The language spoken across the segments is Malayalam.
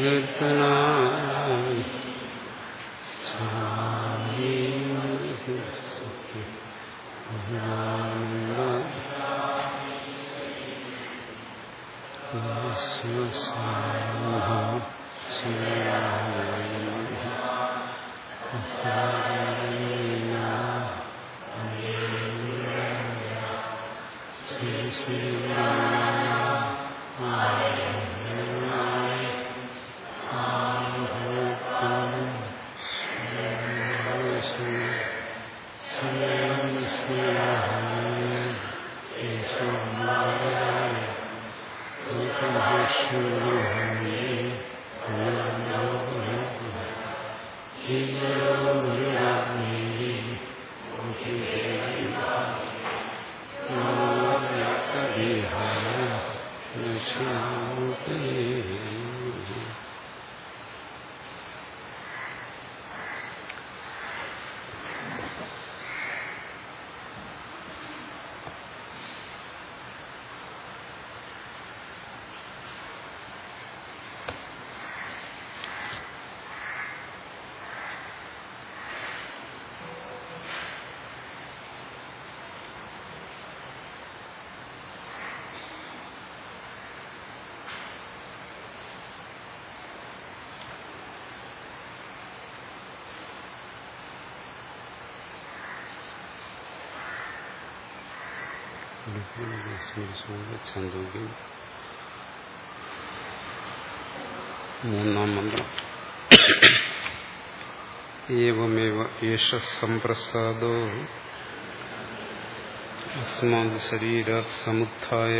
कीर्तना ഏവമേവ ഏഷ സംപ്രസാദോ അസ്മാത് ശരീരാത് സമുത്ഥായ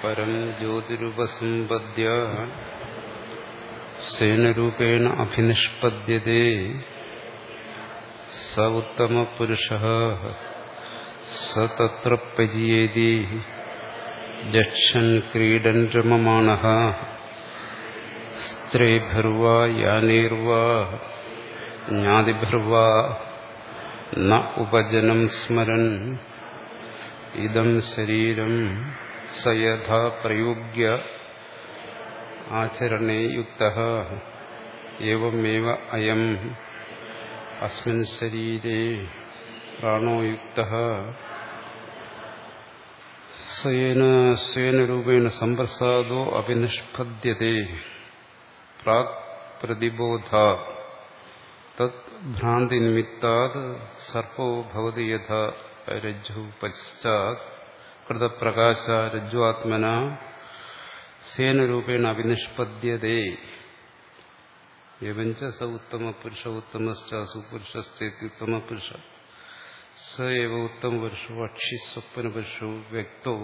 പരം ജ്യോതിരുപസമ്പദ്യ സേനരൂപേണ അഭിനിഷ്പദ്യത്തെ സ ഉത്തമപുരുഷ സ തത്ര പര്യേതി ജക്ഷൻ ക്രീഡൻ രമമാണ ഉപജനം സ്മരൻ ഇതം ശരീരം സയഥാ പ്രയുജ്യ ആചരണേ യുക്ത അയം അസ്മിൻ ശരീരേ പ്രാണോയുക്ത സ്വയേന സ്വേന രൂപേണ സമ്പ്രസാദോ അഭിനിഷ്പദ്യത്തെ പ്രാക് പ്രതിബോധ തത് ഭ്രാന്തി നിമിത്താത് സർപ്പോ ഭവതി യഥ രജ്ജു പശ്ചാത് കൃതപ്രകാശ രജ്ജുആത്മന സേനരൂപേണ അഭിനിഷ്പദ്യത്തെ എവഞ്ച സ ഉത്തമ പുരുഷ ഉത്തമശ്ച സുപുരുഷസ്തേത്യുത്തമ പുരുഷ സ എവ ഉത്തമ പുരുഷോ അക്ഷി സ്വപ്ന പുരുഷോ വ്യക്തോ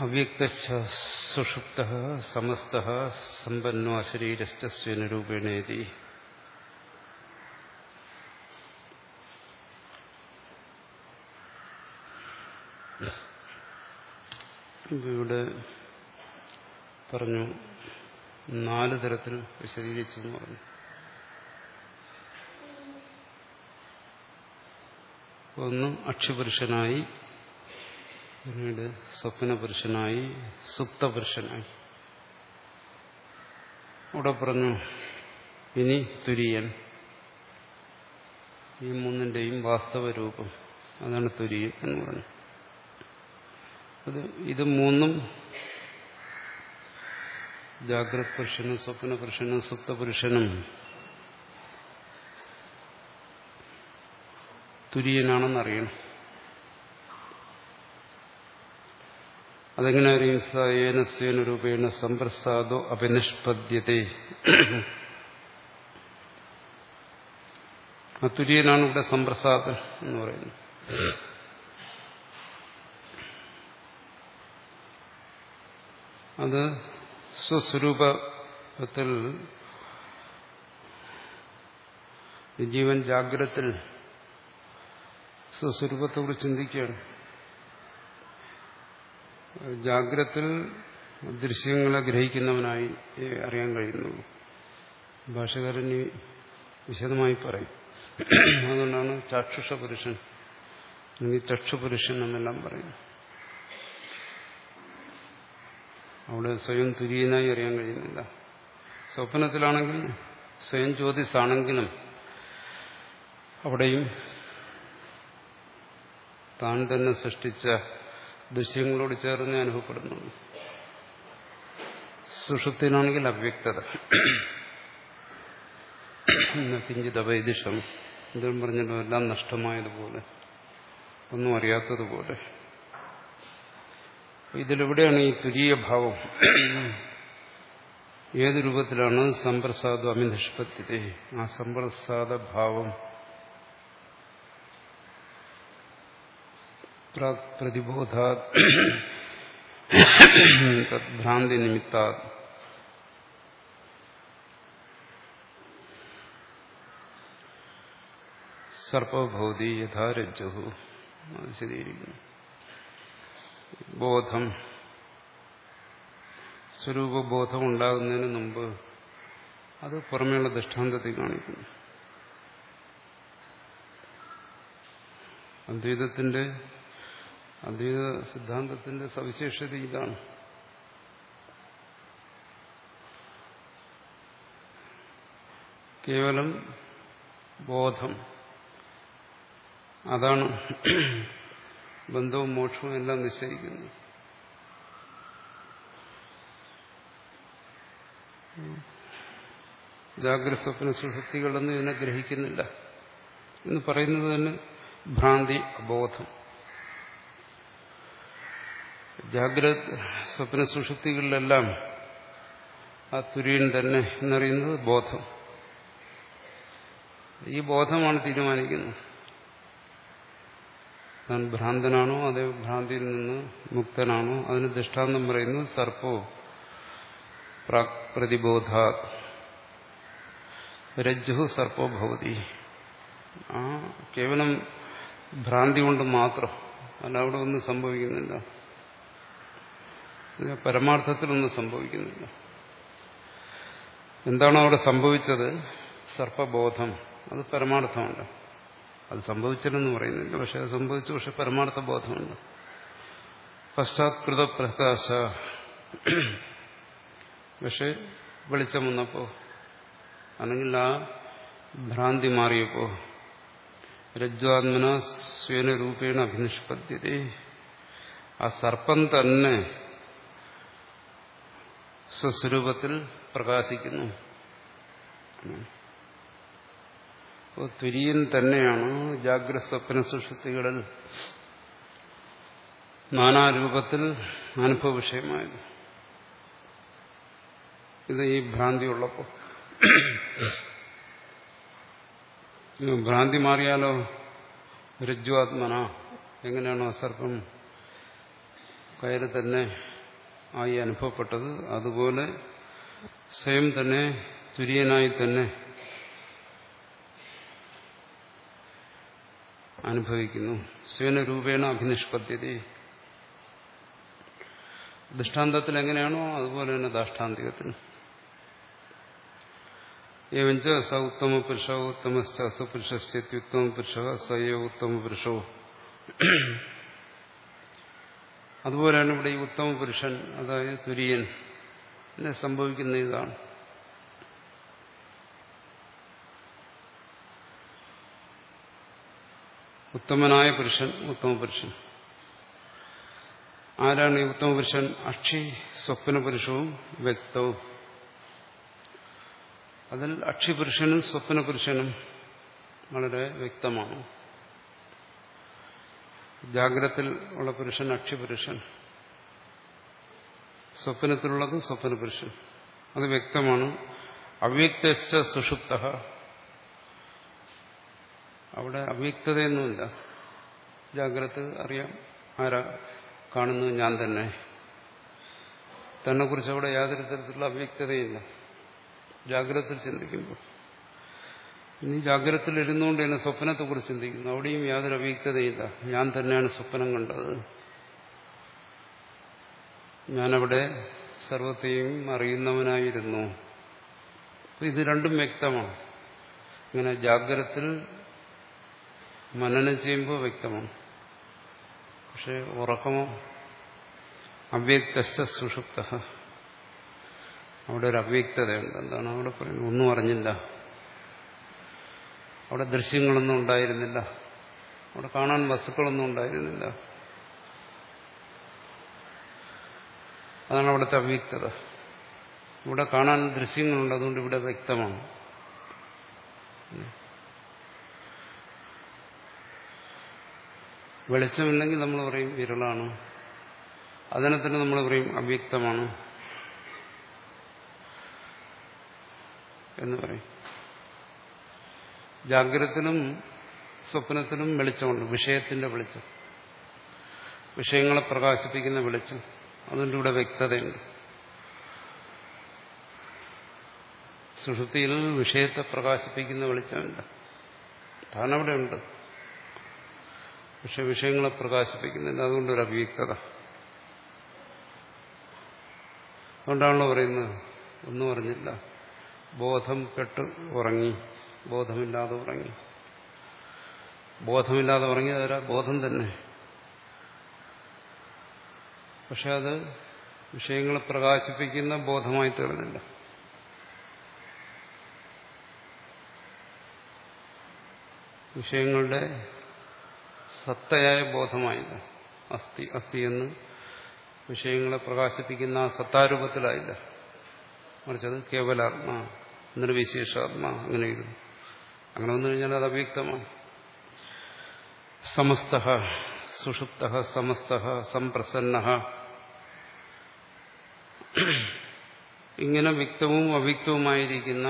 അവ്യക്ത സുഷുപ്ത സമസ്ത സമ്പന്നോ അശരീരസ്ഥ സ്വേനരൂപേണേതി ഇവിടെ പറഞ്ഞു നാല് തരത്തിൽ വിശദീകരിച്ചു എന്ന് പറഞ്ഞു. ഒന്ന് അക്ഷിപുരുഷനായി പിന്നീട് സ്വപ്നപുരുഷനായി സുപ്തപുരുഷനായി. അവിടെ പറഞ്ഞു ഇനി തുര്യൻ. ഈ മൂന്നിന്റെയും വാസ്തവ രൂപം അതാണ് തുര്യൻ എന്ന് പറഞ്ഞു. അത് ഇത് മൂന്നും ജാഗ്രത് പുരുഷനും സ്വപ്ന പുരുഷനും സുപ്തപുരുഷനും തുര്യനാണെന്നറിയണം അതെങ്ങനെ അറിയും? സേന സ്വേന രൂപേണ സമ്പ്രസാദോ അഭിനിഷ്പദ്യത്തെ അതുര്യനാണ് തുര്യനാണ് ഇവിടെ സമ്പ്രസാദൻ എന്ന് പറയുന്നത്. അത് സ്വസ്വരൂപത്തിൽ ജീവൻ ജാഗ്രത്തിൽ സ്വസ്വരൂപത്തോട് ചിന്തിക്കുകയാണ്. ജാഗ്രത്തിൽ ദൃശ്യങ്ങളെ ഗ്രഹിക്കുന്നവനായി അറിയാൻ കഴിയുന്നുള്ളൂ. ഭാഷകാരൻ ഈ വിശദമായി പറയും. അതുകൊണ്ടാണ് ചാക്ഷുഷ പുരുഷൻ അല്ലെങ്കിൽ ചക്ഷുപുരുഷൻ എന്നെല്ലാം പറയും അവിടെ സ്വയം തുര്യനായി അറിയാൻ കഴിയുന്നില്ല. സ്വപ്നത്തിലാണെങ്കിൽ സ്വയം ജ്യോതിസാണെങ്കിലും അവിടെയും താൻ തന്നെ സൃഷ്ടിച്ച ദൃശ്യങ്ങളോട് ചേർന്ന് അനുഭവപ്പെടുന്നുള്ളൂ. സുഷുപ്തിനാണെങ്കിൽ അവ്യക്തത. പിഞ്ചിത വൈദിഷം എന്തും പറഞ്ഞല്ലോ എല്ലാം നഷ്ടമായതുപോലെ ഒന്നും അറിയാത്തതുപോലെ. ഇതിലെവിടെയാണ് ഈ തുരീയ ഭാവം? ഏത് രൂപത്തിലാണ് സമ്പ്രസാദ അമിനിഷ്പത്തി ആ സമ്പ്രസാദ ഭാവം പ്രതിബോധാ തദ്ഭ്രാന്തി നിമിത്താ സർപ്പഭൂതി യഥാരജ്ജു അത് ബോധം സ്വരൂപബോധം ഉണ്ടാകുന്നതിന് മുമ്പ് അത് പുറമേയുള്ള ദൃഷ്ടാന്തത്തിൽ കാണിക്കുന്നു. അദ്വൈതത്തിന്റെ അദ്വൈത സിദ്ധാന്തത്തിന്റെ സവിശേഷത ഇതാണ്. കേവലം ബോധം. അതാണ് ബന്ധവും മോക്ഷവും എല്ലാം നിശ്ചയിക്കുന്നത്. ജാഗ്രത സ്വപ്ന സുശക്തികളൊന്നും ഇതിനെ ഗ്രഹിക്കുന്നില്ല. എന്ന് പറയുന്നത് തന്നെ ഭ്രാന്തി അബോധം. ജാഗ്രത സ്വപ്ന സുഷുപ്തികളിലെല്ലാം ആ തുര്യൻ തന്നെ എന്നറിയുന്നത് ബോധം. ഈ ബോധമാണ് തീരുമാനിക്കുന്നത്. താൻ ഭ്രാന്തനാണോ അതേ ഭ്രാന്തിയിൽ നിന്ന് മുക്തനാണോ അതിന് ദൃഷ്ടാന്തം പറയുന്നു സർപ്പോ പ്രതിബോധ രജ്ജു സർപ്പോ ഭവതി. ആ കേവലം ഭ്രാന്തി കൊണ്ട് മാത്രം. അല്ല അവിടെ ഒന്നും സംഭവിക്കുന്നില്ല. പരമാർത്ഥത്തിലൊന്നും സംഭവിക്കുന്നില്ല. എന്താണോ അവിടെ സംഭവിച്ചത്? സർപ്പബോധം. അത് പരമാർത്ഥമുണ്ട്. അത് സംഭവിച്ചില്ലെന്ന് പറയുന്നില്ല. പക്ഷെ അത് സംഭവിച്ചു. പക്ഷെ പരമാർത്ഥ ബോധമുണ്ട് പശ്ചാത്കൃത പ്രകാശ പക്ഷെ വെളിച്ചം വന്നപ്പോ അല്ലെങ്കിൽ ആ ഭ്രാന്തി മാറിയപ്പോ രജ്വാത്മന സ്വേന രൂപേണ അഭിനിഷ്പദ്ധ്യത. ആ സർപ്പം തന്നെ സ്വസ്വരൂപത്തിൽ പ്രകാശിക്കുന്നു. തുര്യൻ തന്നെയാണ് ജാഗ്രത സ്വപ്ന സുഷൃത്തികളിൽ നാനാരൂപത്തിൽ അനുഭവ വിഷയമായത് ഇത് ഈ ഭ്രാന്തി ഉള്ളപ്പോൾ ഭ്രാന്തി മാറിയാലോ? രജ്ജുവാത്മന എങ്ങനെയാണോ സർപ്പം കയറി തന്നെ ആയി അനുഭവപ്പെട്ടത്. അതുപോലെ സ്വയം തന്നെ തുര്യനായി തന്നെ അനുഭവിക്കുന്നു. സ്വനരൂപേണ അഭിനിഷ്പദ്യത ദൃഷ്ടാന്തത്തിൽ എങ്ങനെയാണോ അതുപോലെ തന്നെ ദാഷ്ടാന്തികത്തിൽ. ഏവഞ്ച സ ഉത്തമ പുരുഷ ഉത്തമശ്ച സപുരുഷസ്ത്യുത്തമ പുരുഷ സയോ ഉത്തമ പുരുഷോ അതുപോലെയാണ് ഇവിടെ ഈ ഉത്തമ പുരുഷൻ അതായത് തുര്യൻ. സംഭവിക്കുന്ന ഇതാണ്. ഉത്തമനായ പുരുഷൻ ഉത്തമ പുരുഷൻ. ആരാണ് ഈ ഉത്തമ പുരുഷൻ? അക്ഷി സ്വപ്ന പുരുഷവും വ്യക്തവും. അതിൽ അക്ഷിപുരുഷനും സ്വപ്ന പുരുഷനും വളരെ വ്യക്തമാണ്. ജാഗ്രത്തിൽ ഉള്ള പുരുഷൻ അക്ഷിപുരുഷൻ. സ്വപ്നത്തിലുള്ളത് സ്വപ്ന പുരുഷൻ അത് വ്യക്തമാണ്. അവ്യക്ത സുഷുപ്ത. അവിടെ അവ്യക്തതയൊന്നുമില്ല. ജാഗ്രത അറിയാം. ആരാ കാണുന്നു ഞാൻ തന്നെ. തന്നെക്കുറിച്ച് അവിടെ യാതൊരു തരത്തിലുള്ള അവ്യക്തതയില്ല. ജാഗ്രത ചിന്തിക്കുമ്പോൾ. ഇനി ജാഗ്രതത്തിലിരുന്നുകൊണ്ട് എന്നെ സ്വപ്നത്തെക്കുറിച്ച് ചിന്തിക്കുന്നു. അവിടെയും യാതൊരു അവ്യക്തതയില്ല. ഞാൻ തന്നെയാണ് സ്വപ്നം കണ്ടത്. ഞാനവിടെ സർവത്തെയും അറിയുന്നവനായിരുന്നു. ഇത് രണ്ടും വ്യക്തമാണ്. ഇങ്ങനെ ജാഗ്രത്തിൽ മനനം ചെയ്യുമ്പോൾ വ്യക്തമാണ്. പക്ഷെ ഉറക്കമോ അവ്യക്ത സുഷുപ്ത. അവിടെ ഒരു അവ്യക്തതയുണ്ട്. എന്താണ് അവിടെ പറയുന്നത്? ഒന്നും അറിഞ്ഞില്ല. അവിടെ ദൃശ്യങ്ങളൊന്നും ഉണ്ടായിരുന്നില്ല. അവിടെ കാണാൻ വസ്തുക്കളൊന്നും ഉണ്ടായിരുന്നില്ല. അതാണ് അവിടുത്തെ അവ്യക്തത ഇവിടെ കാണാൻ ദൃശ്യങ്ങളുണ്ട് അതുകൊണ്ട് ഇവിടെ വ്യക്തമാണ്. വെളിച്ചമില്ലെങ്കിൽ നമ്മൾ പറയും വിരളാണ്. അതിനെ തന്നെ നമ്മൾ പറയും അവ്യക്തമാണ് എന്ന് പറയും. ജാഗ്രതത്തിലും സ്വപ്നത്തിലും വെളിച്ചമുണ്ട്. വിഷയത്തിന്റെ വെളിച്ചം. വിഷയങ്ങളെ പ്രകാശിപ്പിക്കുന്ന വെളിച്ചം. അതിന്റെ ഇവിടെ വ്യക്തതയുണ്ട്. സുഷുതിയിൽ വിഷയത്തെ പ്രകാശിപ്പിക്കുന്ന വെളിച്ചമില്ല അതാണ് അവിടെ ഉണ്ട് പക്ഷെ വിഷയങ്ങളെ പ്രകാശിപ്പിക്കുന്നില്ല. അതുകൊണ്ടൊരു അവ്യക്തത. അതുകൊണ്ടാണല്ലോ പറയുന്നത്. ഒന്നും അറിഞ്ഞില്ല. ബോധം പെട്ട് ഉറങ്ങി. ബോധമില്ലാതെ ഉറങ്ങി. ബോധമില്ലാതെ ഉറങ്ങി അതൊരു ബോധം തന്നെ. പക്ഷെ അത് വിഷയങ്ങളെ പ്രകാശിപ്പിക്കുന്ന ബോധമായി തീർന്നില്ല. വിഷയങ്ങളുടെ സത്തയായ ബോധമായില്ല അസ്ഥി അസ്ഥി എന്ന് വിഷയങ്ങളെ പ്രകാശിപ്പിക്കുന്ന ആ സത്താരൂപത്തിലായില്ല. മറിച്ചത് കേവലാത്മാ നിർവിശേഷാത്മാ അങ്ങനെ ഇരുന്നു അങ്ങനെ വന്നു കഴിഞ്ഞാൽ അത് അവ്യക്തമാണ്. സമസ്ത സുഷുപ്ത സമസ്ത സംപ്രസന്ന. ഇങ്ങനെ വ്യക്തവും അവ്യക്തവുമായിരിക്കുന്ന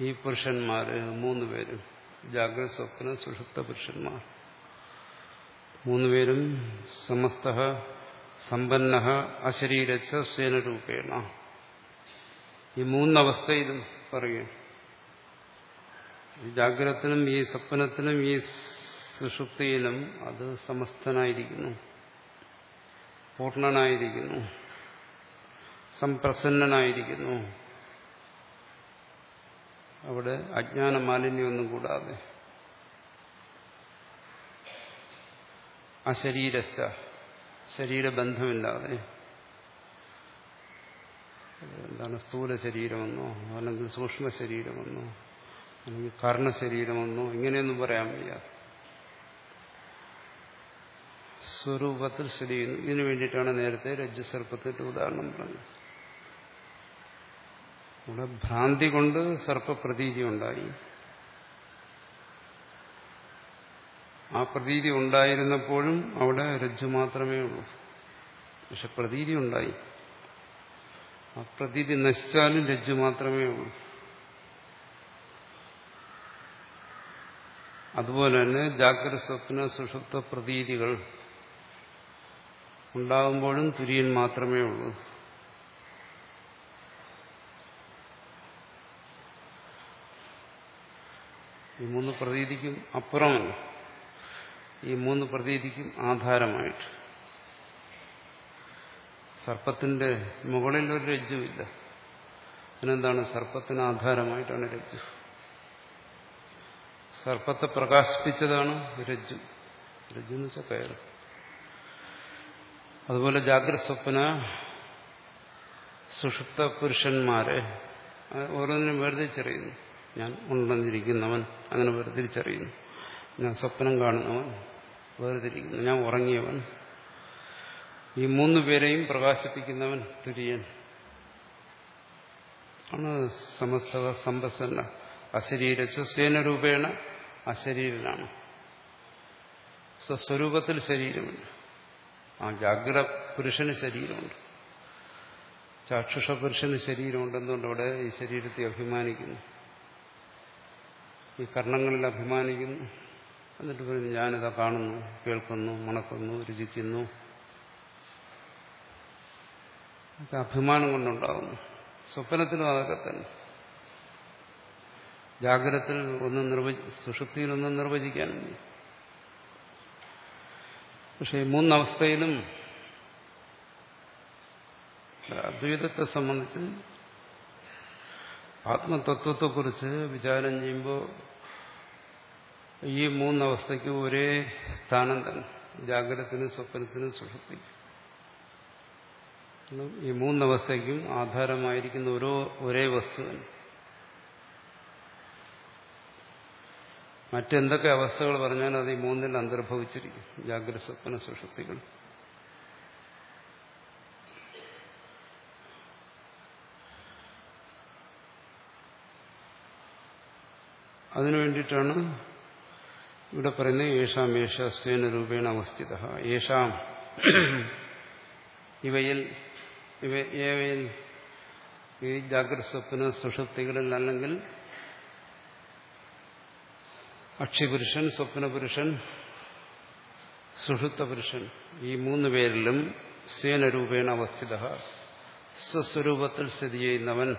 ഈ പുരുഷന്മാര് മൂന്നുപേരും ജാഗ്രത സ്വപ്ന സുഷുപ്ത പുരുഷന്മാർ. മൂന്നുപേരും സമസ്ത സമ്പന്ന അശരീരച്ച സേനരൂപേണ ഈ മൂന്നവസ്ഥയിലും പറയുക ഈ ജാഗ്രതത്തിനും ഈ സ്വപ്നത്തിനും ഈ സുഷുപ്തിയിലും അത് സമസ്തനായിരിക്കുന്നു പൂർണനായിരിക്കുന്നു. സംപ്രസന്നനായിരിക്കുന്നു. അവിടെ അജ്ഞാന മാലിന്യമൊന്നും കൂടാതെ അശരീരസ്ഥ ശരീരബന്ധമില്ലാതെ. എന്താണ് സ്ഥൂല ശരീരമെന്നോ അല്ലെങ്കിൽ സൂക്ഷ്മ ശരീരമെന്നോ അല്ലെങ്കിൽ കർണശരീരമെന്നോ ഇങ്ങനെയൊന്നും പറയാൻ വയ്യ. സ്വരൂപത്തിൽ സ്ഥിതി ചെയ്യുന്നു. ഇതിനു വേണ്ടിയിട്ടാണ് നേരത്തെ രജ്ജുസർപ്പത്തിന്റെ ഉദാഹരണം പറഞ്ഞത്. ഇവിടെ ഭ്രാന്തി കൊണ്ട് സർപ്പപ്രതീതി ഉണ്ടായി. ആ പ്രതീതി ഉണ്ടായിരുന്നപ്പോഴും അവിടെ രജ്ജു മാത്രമേ ഉള്ളൂ. പക്ഷെ പ്രതീതി ഉണ്ടായി. ആ പ്രതീതി നശിച്ചാലും രജ്ജു മാത്രമേ ഉള്ളൂ. അതുപോലെ തന്നെ ജാഗ്രത സ്വപ്ന സുഷുപ്ത പ്രതീതികൾ ഉണ്ടാകുമ്പോഴും തുര്യൻ മാത്രമേ ഉള്ളൂ. ഈ മൂന്ന് പ്രതീതിക്കും അപ്പുറമല്ല. ഈ മൂന്ന് പ്രതീതിക്കും ആധാരമായിട്ട്. സർപ്പത്തിന്റെ മുകളിൽ ഒരു രജ്ജുമില്ല അതിനെന്താണ്? സർപ്പത്തിന് ആധാരമായിട്ടാണ് രജ്ജു. സർപ്പത്തെ പ്രകാശിപ്പിച്ചതാണ് രജ്ജു. രജ്ജു എന്ന് വെച്ചാൽ കയറ് അതുപോലെ ജാഗ്രത സ്വപ്ന സുഷുപ്ത പുരുഷന്മാരെ ഓരോന്നിനും വേർതിരിച്ചറിയുന്നു ഞാൻ ഉണ്ടെന്നിരിക്കുന്നവൻ അങ്ങനെ വേർതിരിച്ചറിയുന്നു ഞാൻ സ്വപ്നം കാണുന്നവൻ വേർതിരിക്കുന്നു ഞാൻ ഉറങ്ങിയവൻ ഈ മൂന്ന് പേരെയും പ്രകാശിപ്പിക്കുന്നവൻ തുര്യൻ. ആണ് സമസ്ത സമ്പസന്ന അശരീരച്ചു സേനരൂപേണ അശരീരനാണ്. സ്വസ്വരൂപത്തിൽ ശരീരമുണ്ട്. ആ ജാഗ്ര പുരുഷന് ശരീരമുണ്ട്. ചാക്ഷുഷ പുരുഷന് ശരീരമുണ്ടെന്നുകൊണ്ട് അവിടെ ഈ ശരീരത്തെ അഭിമാനിക്കുന്നു. ഈ കർണങ്ങളിൽ അഭിമാനിക്കുന്നു. എന്നിട്ട് പറയുന്നു ഞാനിതാ കാണുന്നു കേൾക്കുന്നു മണക്കുന്നു രുചിക്കുന്നു. അതൊക്കെ അഭിമാനം കൊണ്ടുണ്ടാകുന്നു. സ്വപ്നത്തിലും അതൊക്കെ തന്നെ. ജാഗ്രതത്തിൽ ഒന്നും നിർവചി സുഷുപ്തിയിലൊന്നും നിർവചിക്കാനില്ല പക്ഷെ ഈ മൂന്നവസ്ഥയിലും അദ്വൈതത്തെ സംബന്ധിച്ച് ആത്മതത്വത്തെക്കുറിച്ച് വിചാരം ചെയ്യുമ്പോൾ ഈ മൂന്നവസ്ഥയ്ക്ക് ഒരേ സ്ഥാനം തന്നെ. ജാഗ്രതത്തിനും സ്വപ്നത്തിനും സുഷുപ്തിക്കും. ഈ മൂന്നവസ്ഥയ്ക്കും ആധാരമായിരിക്കുന്ന ഓരോ ഒരേ വസ്തു മറ്റെന്തൊക്കെ അവസ്ഥകൾ പറഞ്ഞാലും അത് ഈ മൂന്നിൽ അന്തർഭവിച്ചിരിക്കും. ജാഗ്രത സ്വപ്ന സുഷുപ്തികൾ. അതിനു വേണ്ടിയിട്ടാണ് ഇവിടെ പറയുന്നത് യേഷാം യേശ രൂപേണ അവസ്ഥിത. യേഷാം ഇവയിൽ ഇവ ഏവയിൽ ഈ ജാഗ്രത സ്വപ്ന സുഷുപ്തികളിൽ അല്ലെങ്കിൽ അക്ഷിപുരുഷൻ സ്വപ്നപുരുഷൻ സുഷുത്ത പുരുഷൻ ഈ മൂന്ന് പേരിലും സേനരൂപേണ അവസ്ഥിത. സ്വസ്വരൂപത്തിൽ സ്ഥിതി ചെയ്യുന്നവൻ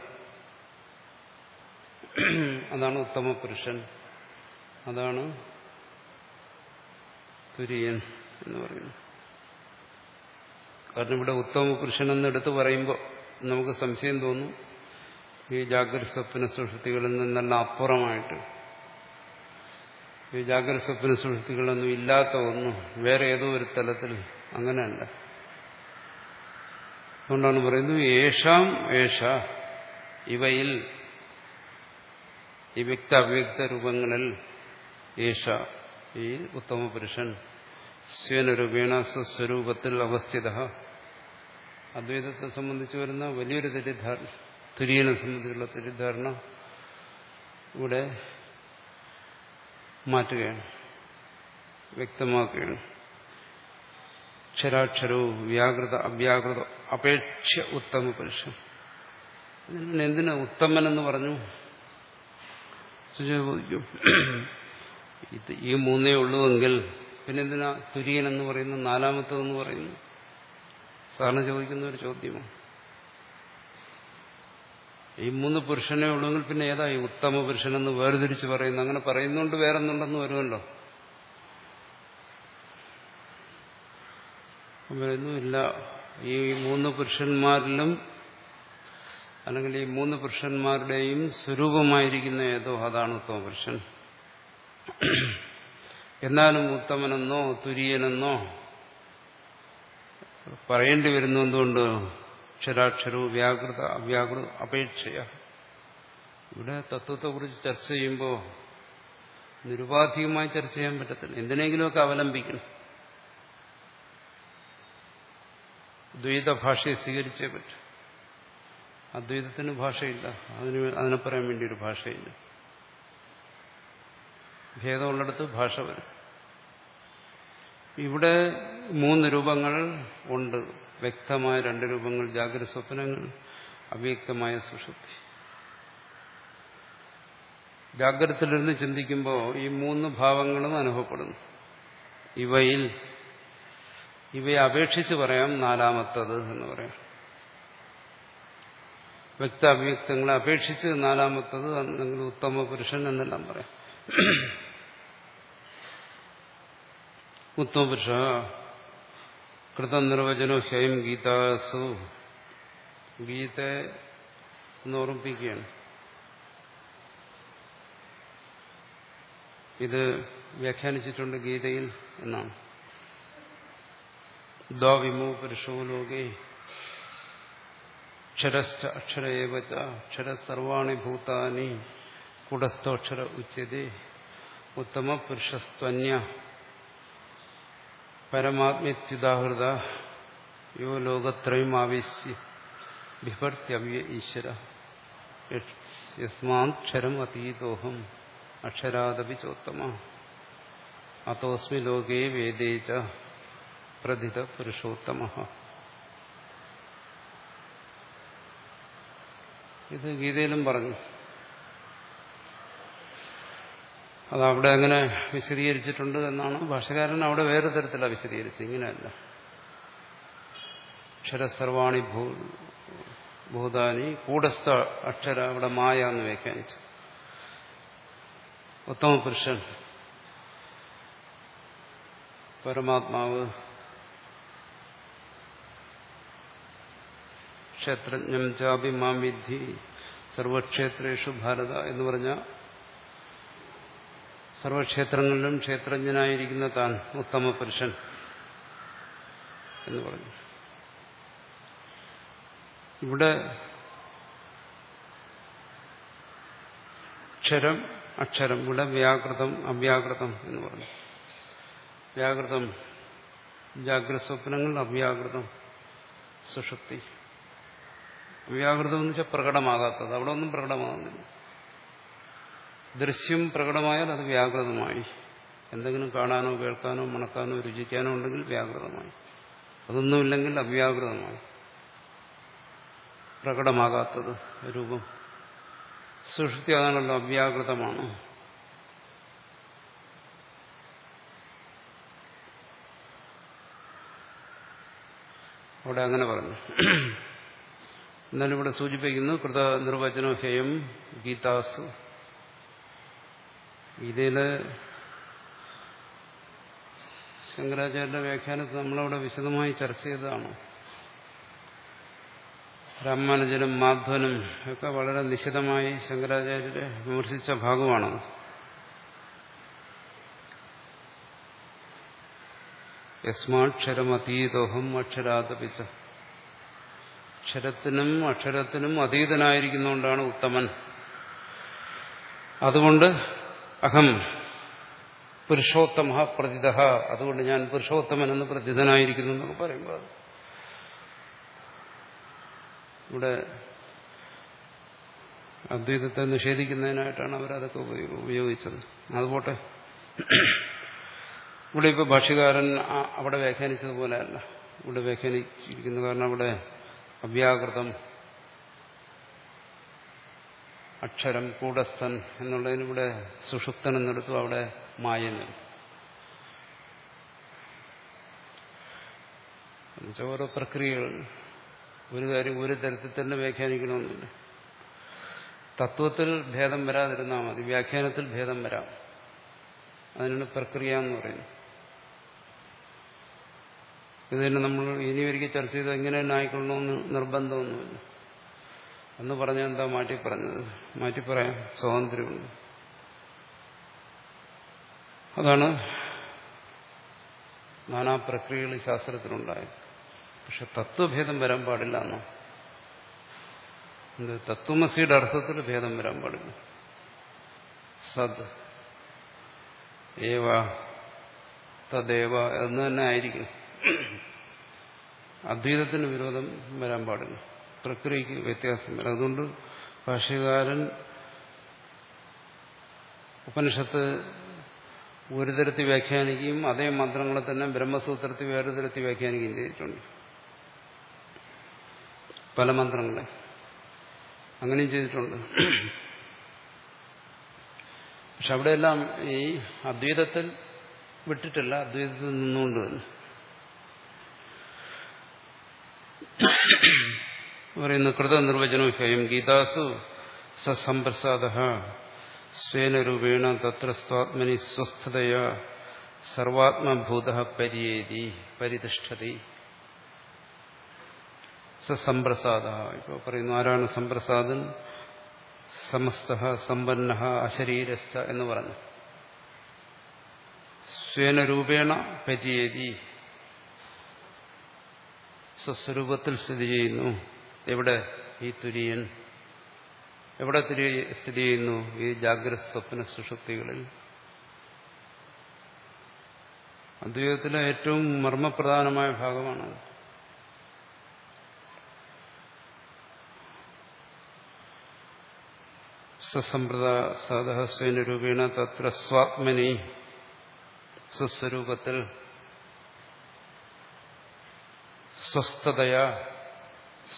അതാണ് ഉത്തമ പുരുഷൻ അതാണ് തുര്യൻ എന്ന് പറയുന്നത് കാരണം ഇവിടെ ഉത്തമ പുരുഷൻ എന്നെടുത്ത് പറയുമ്പോൾ നമുക്ക് സംശയം തോന്നും. ഈ ജാഗ്രത സ്വപ്ന സൃഷ്ടികളിൽ നിന്നെല്ലാം അപ്പുറമായിട്ട്. ഈ ജാഗ്രത സ്വപ്ന സൃഷ്ടികളൊന്നും ഇല്ലാത്ത ഒന്നും വേറെ ഏതോ ഒരു തലത്തിൽ അങ്ങനെയല്ല. അതുകൊണ്ടാണ് പറയുന്നത് ഏഷാം ഏഷ. ഇവയിൽ ഈ വ്യക്ത അവ്യക്ത രൂപങ്ങളിൽ ഏഷ ഈ ഉത്തമ പുരുഷൻ സ്വേനരൂപേണ സ്വസ്വരൂപത്തിൽ അവസ്ഥിത. അദ്വൈതത്തെ സംബന്ധിച്ച് വരുന്ന വലിയൊരു തെറ്റിദ്ധാരണ തുര്യനെ സംബന്ധിച്ചുള്ള തെറ്റിദ്ധാരണ ഇവിടെ മാറ്റുകയാണ്. വ്യക്തമാക്കുകയാണ്. അക്ഷരാക്ഷരവും വ്യാകൃത അവ്യാകൃത അപേക്ഷ ഉത്തമ പുരുഷൻ. എന്തിനാ ഉത്തമൻ എന്ന് പറഞ്ഞു? ഈ മൂന്നേ ഉള്ളുവെങ്കിൽ പിന്നെന്തിനാ തുര്യൻ എന്ന് പറയുന്നു നാലാമത്തതെന്ന് പറയുന്നു? സാറിന് ചോദിക്കുന്ന ഒരു ചോദ്യമാണ്. ഈ മൂന്ന് പുരുഷനെ ഉള്ളെങ്കിൽ പിന്നെ ഏതാ ഈ ഉത്തമ പുരുഷനെന്ന് വേർതിരിച്ച് പറയുന്നു? അങ്ങനെ പറയുന്നുണ്ട് വേറെന്നുണ്ടെന്ന് വരുമല്ലോ. വരുന്നു ഇല്ല ഈ മൂന്ന് പുരുഷന്മാരിലും അല്ലെങ്കിൽ ഈ മൂന്ന് പുരുഷന്മാരുടെയും സ്വരൂപമായിരിക്കുന്ന ഏതോ അതാണ് ഉത്തമ പുരുഷൻ. എന്നാലും ഉത്തമനെന്നോ തുര്യനെന്നോ പറയേണ്ടി വരുന്നു എന്തുകൊണ്ട്? അക്ഷരാക്ഷരവും വ്യാകൃത അവ്യാകൃത അപേക്ഷയ. ഇവിടെ തത്വത്തെക്കുറിച്ച് ചർച്ച ചെയ്യുമ്പോൾ നിരുപാധികമായി ചർച്ച ചെയ്യാൻ പറ്റത്തില്ല. എന്തിനെങ്കിലുമൊക്കെ അവലംബിക്കണം. ദ്വൈത ഭാഷയെ സ്വീകരിച്ചേ പറ്റും. അദ്വൈതത്തിന് ഭാഷയില്ല. അതിന് അതിനെ പറയാൻ വേണ്ടി ഒരു ഭാഷയില്ല. ഭേദമുള്ളിടത്ത് ഭാഷ വരും. ഇവിടെ മൂന്ന് രൂപങ്ങൾ ഉണ്ട്. വ്യക്തമായ രണ്ട് രൂപങ്ങൾ ജാഗ്രത സ്വപ്നങ്ങൾ അവ്യക്തമായ സുഷുപ്തി. ജാഗ്രതത്തിലിരുന്ന് ചിന്തിക്കുമ്പോൾ ഈ മൂന്ന് ഭാവങ്ങളും അനുഭവപ്പെടുന്നു. ഇവയിൽ ഇവയെ അപേക്ഷിച്ച് പറയാം നാലാമത്തത് എന്ന് പറയാം. വ്യക്ത അവ്യക്തങ്ങളെ അപേക്ഷിച്ച് നാലാമത്തത് നിങ്ങൾ ഉത്തമ പുരുഷൻ എന്നെല്ലാം പറയാം. ഉത്തമ പുരുഷ കൃതനിർവചനോ ഹ്യം ഗീതാസു ഗീതയെ ഒന്ന് ഓർമ്മിപ്പിക്കുകയാണ് ഇത് വ്യാഖ്യാനിച്ചിട്ടുണ്ട് ഗീതയിൽ എന്നാണ്. ദ്വാവിമോ പുരുഷോ ലോകേ। അക്ഷരസ്ഥ അക്ഷരേവച്ച അക്ഷര സർവാണി ഭൂതാനി കുടസ്ഥോക്ഷര ഉച്ചതി ഉത്തമ പുരുഷസ്ത്വന്യ പരമാത്മ്യുദാഹൃത യോ ലോകത്രയം ആവേശ്യ ബിഭർത്യവ്യ ഈശ്വര യസ്മാക്ഷരം അതീതോഹം അക്ഷരാദപി ചോത്തമ അതോസ്മി ലോകേ വേദേ ച പ്രഥിത പുരുഷോത്തമ ഇത് ഗീതയിലും പറഞ്ഞു അത് അവിടെ അങ്ങനെ വിശദീകരിച്ചിട്ടുണ്ട് എന്നാണ്. ഭാഷകാരൻ അവിടെ വേറെ തരത്തിലാണ് വിശദീകരിച്ചത്. ഇങ്ങനെയല്ല. അക്ഷരസർവാണി ഭൂ ഭൂതാനി കൂടസ്ഥ അക്ഷര അവിടെ മായ എന്ന് വ്യാഖ്യാനിച്ചു. ഉത്തമ പുരുഷൻ പരമാത്മാവ് ക്ഷേത്രജ്ഞം ചാപി മാം വിദ്ധി സർവക്ഷേത്രേഷു ഭാരത എന്ന് പറഞ്ഞ സർവക്ഷേത്രങ്ങളിലും ക്ഷേത്രജ്ഞനായിരിക്കുന്ന താൻ ഉത്തമ പുരുഷൻ എന്ന് പറഞ്ഞു. ഇവിടെ അക്ഷരം അക്ഷരം ഇവിടെ വ്യാകൃതം അവ്യാകൃതം എന്ന് പറഞ്ഞു. വ്യാകൃതം ജാഗ്രത സ്വപ്നങ്ങൾ അവ്യാകൃതം സുഷുപ്തി. അവ്യാകൃതം എന്ന് വെച്ചാൽ പ്രകടമാകാത്തത്. അവിടെ ഒന്നും പ്രകടമാകുന്നില്ല. ദൃശ്യം പ്രകടമായാൽ അത് വ്യാകൃതമായി. എന്തെങ്കിലും കാണാനോ കേൾക്കാനോ മണക്കാനോ രുചിക്കാനോ ഉണ്ടെങ്കിൽ വ്യാകൃതമായി. അതൊന്നുമില്ലെങ്കിൽ അവ്യാകൃതമായി. പ്രകടമാകാത്തത് രൂപം. സുഷുപ്തി അതാണല്ലോ അവ്യാകൃതമാണ്. അവിടെ അങ്ങനെ പറഞ്ഞു. എന്നാലും ഇവിടെ സൂചിപ്പിക്കുന്നു കൃത നിർവചനോ ഹേയം ഗീതാസു. ഗീതയിലെ ശങ്കരാചാര്യന്റെ വ്യാഖ്യാനത്തിൽ നമ്മളവിടെ വിശദമായി ചർച്ച ചെയ്തതാണ്. രാമാനുജനും മാധവനും ഒക്കെ വളരെ നിശിതമായി ശങ്കരാചാര്യരെ വിമർശിച്ച ഭാഗമാണ്. യസ്മാക്ഷരമതീതോഹം അക്ഷരാതപിച്ച. അക്ഷരത്തിനും അക്ഷരത്തിനും അതീതനായിരിക്കുന്നതുകൊണ്ടാണ് ഉത്തമൻ. അതുകൊണ്ട് അഹം പുരുഷോത്തമ പ്രതിത അതുകൊണ്ട് ഞാൻ പുരുഷോത്തമൻ എന്ന് പ്രതിതനായിരിക്കുന്നു എന്നൊക്കെ പറയുമ്പോൾ ഇവിടെ അദ്വൈതത്തെ നിഷേധിക്കുന്നതിനായിട്ടാണ് അവരതൊക്കെ ഉപയോഗിച്ചത്. അതുപോട്ടെ ഇവിടെ ഇപ്പോൾ ഭാഷ്യകാരൻ അവിടെ വ്യാഖ്യാനിച്ചതുപോലെയല്ല ഇവിടെ വ്യാഖ്യാനിച്ചിരിക്കുന്നു കാരണം അവിടെ അവ്യാകൃതം അക്ഷരം കൂടസ്ഥൻ എന്നുള്ളതിനിവിടെ സുഷുപ്തൻ എന്നെടുത്തു അവിടെ മായെന്ന് എന്നുവെച്ചാൽ ഓരോ പ്രക്രിയകൾ ഒരു കാര്യം ഒരു തരത്തിൽ തന്നെ വ്യാഖ്യാനിക്കണമെന്നില്ല. തത്വത്തിൽ ഭേദം വരാതിരുന്നാൽ മതി വ്യാഖ്യാനത്തിൽ ഭേദം വരാം. അതിനാണ് പ്രക്രിയ എന്ന് പറയുന്നത്. ഇത് തന്നെ നമ്മൾ ഇനി ഒരിക്കൽ ചർച്ച ചെയ്ത് എങ്ങനെ തന്നെ ആയിക്കൊള്ളണമെന്ന് നിർബന്ധമൊന്നുമില്ല. എന്ന് പറഞ്ഞാൽ എന്താ മാറ്റി പറഞ്ഞത്? മാറ്റി പറയാം. സ്വാതന്ത്ര്യമുണ്ട് അതാണ് നാനാ പ്രക്രിയകൾ ശാസ്ത്രത്തിലുണ്ടായത്. പക്ഷെ തത്വഭേദം വരാൻ പാടില്ല എന്നോ? തത്വമസിയുടെ അർത്ഥത്തിൽ ഭേദം വരാൻ പാടില്ല. സത് ഏവ. തദേവ. എന്ന് തന്നെ ആയിരിക്കും. അദ്വൈതത്തിന് വിരോധം വരാൻ പാടില്ല. പ്രക്രിയക്ക് വ്യത്യാസം അതുകൊണ്ട് ഭാഷ്യകാരൻ ഉപനിഷത്ത് ഒരു തരത്തിൽ വ്യാഖ്യാനിക്കുകയും അതേ മന്ത്രങ്ങളെ തന്നെ ബ്രഹ്മസൂത്രത്തിൽ വേറെ തരത്തിൽ വ്യാഖ്യാനിക്കുകയും ചെയ്തിട്ടുണ്ട്. പല മന്ത്രങ്ങളെ. അങ്ങനെയും ചെയ്തിട്ടുണ്ട്. പക്ഷെ അവിടെയെല്ലാം ഈ അദ്വൈതത്തിൽ വിട്ടിട്ടില്ല. അദ്വൈതത്തിൽ നിന്നുകൊണ്ട് തന്നെ. പറയുന്നു കൃതനിർവചനോ ഹയം ഗീതാസു സസമ്പ്രസാദ സ്വേന രൂപേണ തത്ര സ്വാത്മനി സ്വസ്ഥതയ. സർവാത്മഭൂത പരിയേതി പരിതിഷ്ഠതി. സസമ്പ്രസാദ ഇപ്പോൾ പറയുന്നു ആരാണ് സമ്പ്രസാദൻ സമസ്ത സമ്പന്ന അശരീരസ്ഥ എന്ന് പറഞ്ഞു. സ്വേന രൂപേണ പരിയേതി. സ്വസ്വരൂപത്തിൽ സ്ഥിതി ചെയ്യുന്നു. എവിടെ ഈ തുര്യൻ? എവിടെ സ്ഥിതി ചെയ്യുന്നു ഈ ജാഗ്രത സ്വപ്ന സുഷുപ്തികളിൽ? അദ്വൈതത്തിലെ ഏറ്റവും മർമ്മപ്രധാനമായ ഭാഗമാണ് സസമ്പ്രദാസേന രൂപേണ തത്ര സ്വാത്മനി സ്വസ്വരൂപത്തിൽ സ്വസ്ഥതയാ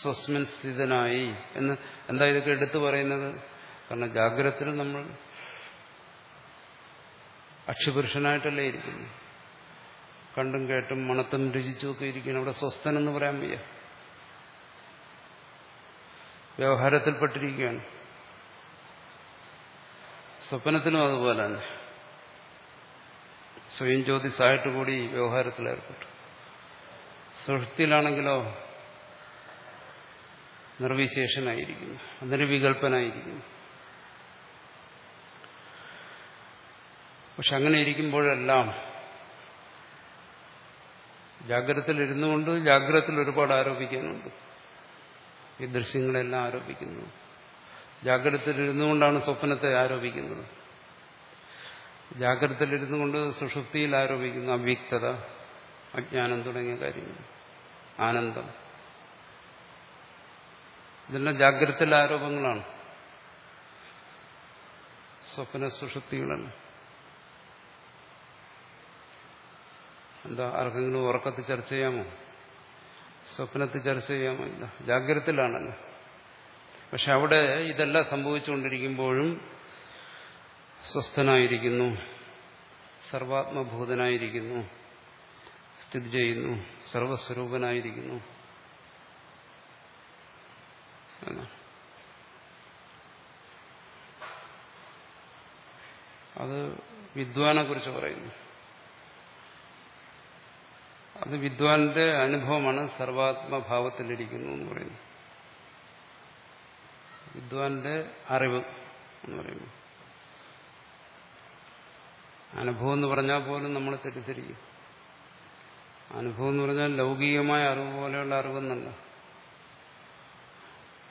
സ്വസ്മിൻ സ്ഥിതനായി എന്ന് എന്താ ഇതൊക്കെ എടുത്തു പറയുന്നത്? കാരണം ജാഗ്രതത്തിൽ നമ്മൾ അക്ഷപുരുഷനായിട്ടല്ലേ ഇരിക്കുന്നു. കണ്ടും കേട്ടും മണത്തും രുചിച്ചും ഒക്കെ ഇരിക്കുന്നു അവിടെ സ്വസ്ഥൻ എന്ന് പറയാൻ വയ്യ. വ്യവഹാരത്തിൽപ്പെട്ടിരിക്കുകയാണ്. സ്വപ്നത്തിനും അതുപോലെ തന്നെ. സ്വയം ജ്യോതിസായിട്ട് കൂടി വ്യവഹാരത്തിലേർപ്പെട്ടു. സുഹൃത്തിയിലാണെങ്കിലോ നിർവിശേഷനായിരിക്കുന്നു. നിർവികൽപ്പനായിരിക്കുന്നു പക്ഷെ അങ്ങനെ ഇരിക്കുമ്പോഴെല്ലാം ജാഗ്രതത്തിൽ ഇരുന്നുകൊണ്ട് ജാഗ്രതത്തിൽ ഒരുപാട് ആരോപിക്കാനുണ്ട് ഈ ദൃശ്യങ്ങളെല്ലാം ആരോപിക്കുന്നു. ജാഗ്രതത്തിൽ ഇരുന്നുകൊണ്ടാണ് സ്വപ്നത്തെ ആരോപിക്കുന്നത്. ജാഗ്രതത്തിൽ ഇരുന്നുകൊണ്ട് സുഷുപ്തിയിൽ ആരോപിക്കുന്നു. അവ്യക്തത അജ്ഞാനം തുടങ്ങിയ കാര്യങ്ങൾ. ആനന്ദം. ഇതെല്ലാം ജാഗ്രതയിലെ ആരോപങ്ങളാണ് സ്വപ്ന സുഷുപ്തികളാണ് എന്താ ആർക്കെങ്കിലും ഉറക്കത്തിൽ ചർച്ച ചെയ്യാമോ? സ്വപ്നത്തിൽ ചർച്ച ചെയ്യാമോ? ഇല്ല. ജാഗ്രതയിലാണല്ലോ. പക്ഷെ അവിടെ ഇതെല്ലാം സംഭവിച്ചുകൊണ്ടിരിക്കുമ്പോഴും സ്വസ്ഥനായിരിക്കുന്നു സർവാത്മഭൂതനായിരിക്കുന്നു സ്ഥിതി ചെയ്യുന്നു സർവസ്വരൂപനായിരിക്കുന്നു. അത്. വിദ്വാനെ കുറിച്ച് പറയുന്നു. അത് വിദ്വാന്റെ അനുഭവമാണ് സർവാത്മഭാവത്തിലിരിക്കുന്നു എന്ന് പറയുന്നു. വിദ്വാന്റെ അറിവ് എന്ന് പറയുന്നു. അനുഭവം എന്ന് പറഞ്ഞാൽ പോലും നമ്മൾ തെറ്റിദ്ധരിക്കും. അനുഭവം എന്ന് പറഞ്ഞാൽ ലൗകികമായ അറിവ് പോലെയുള്ള അറിവെന്നല്ല.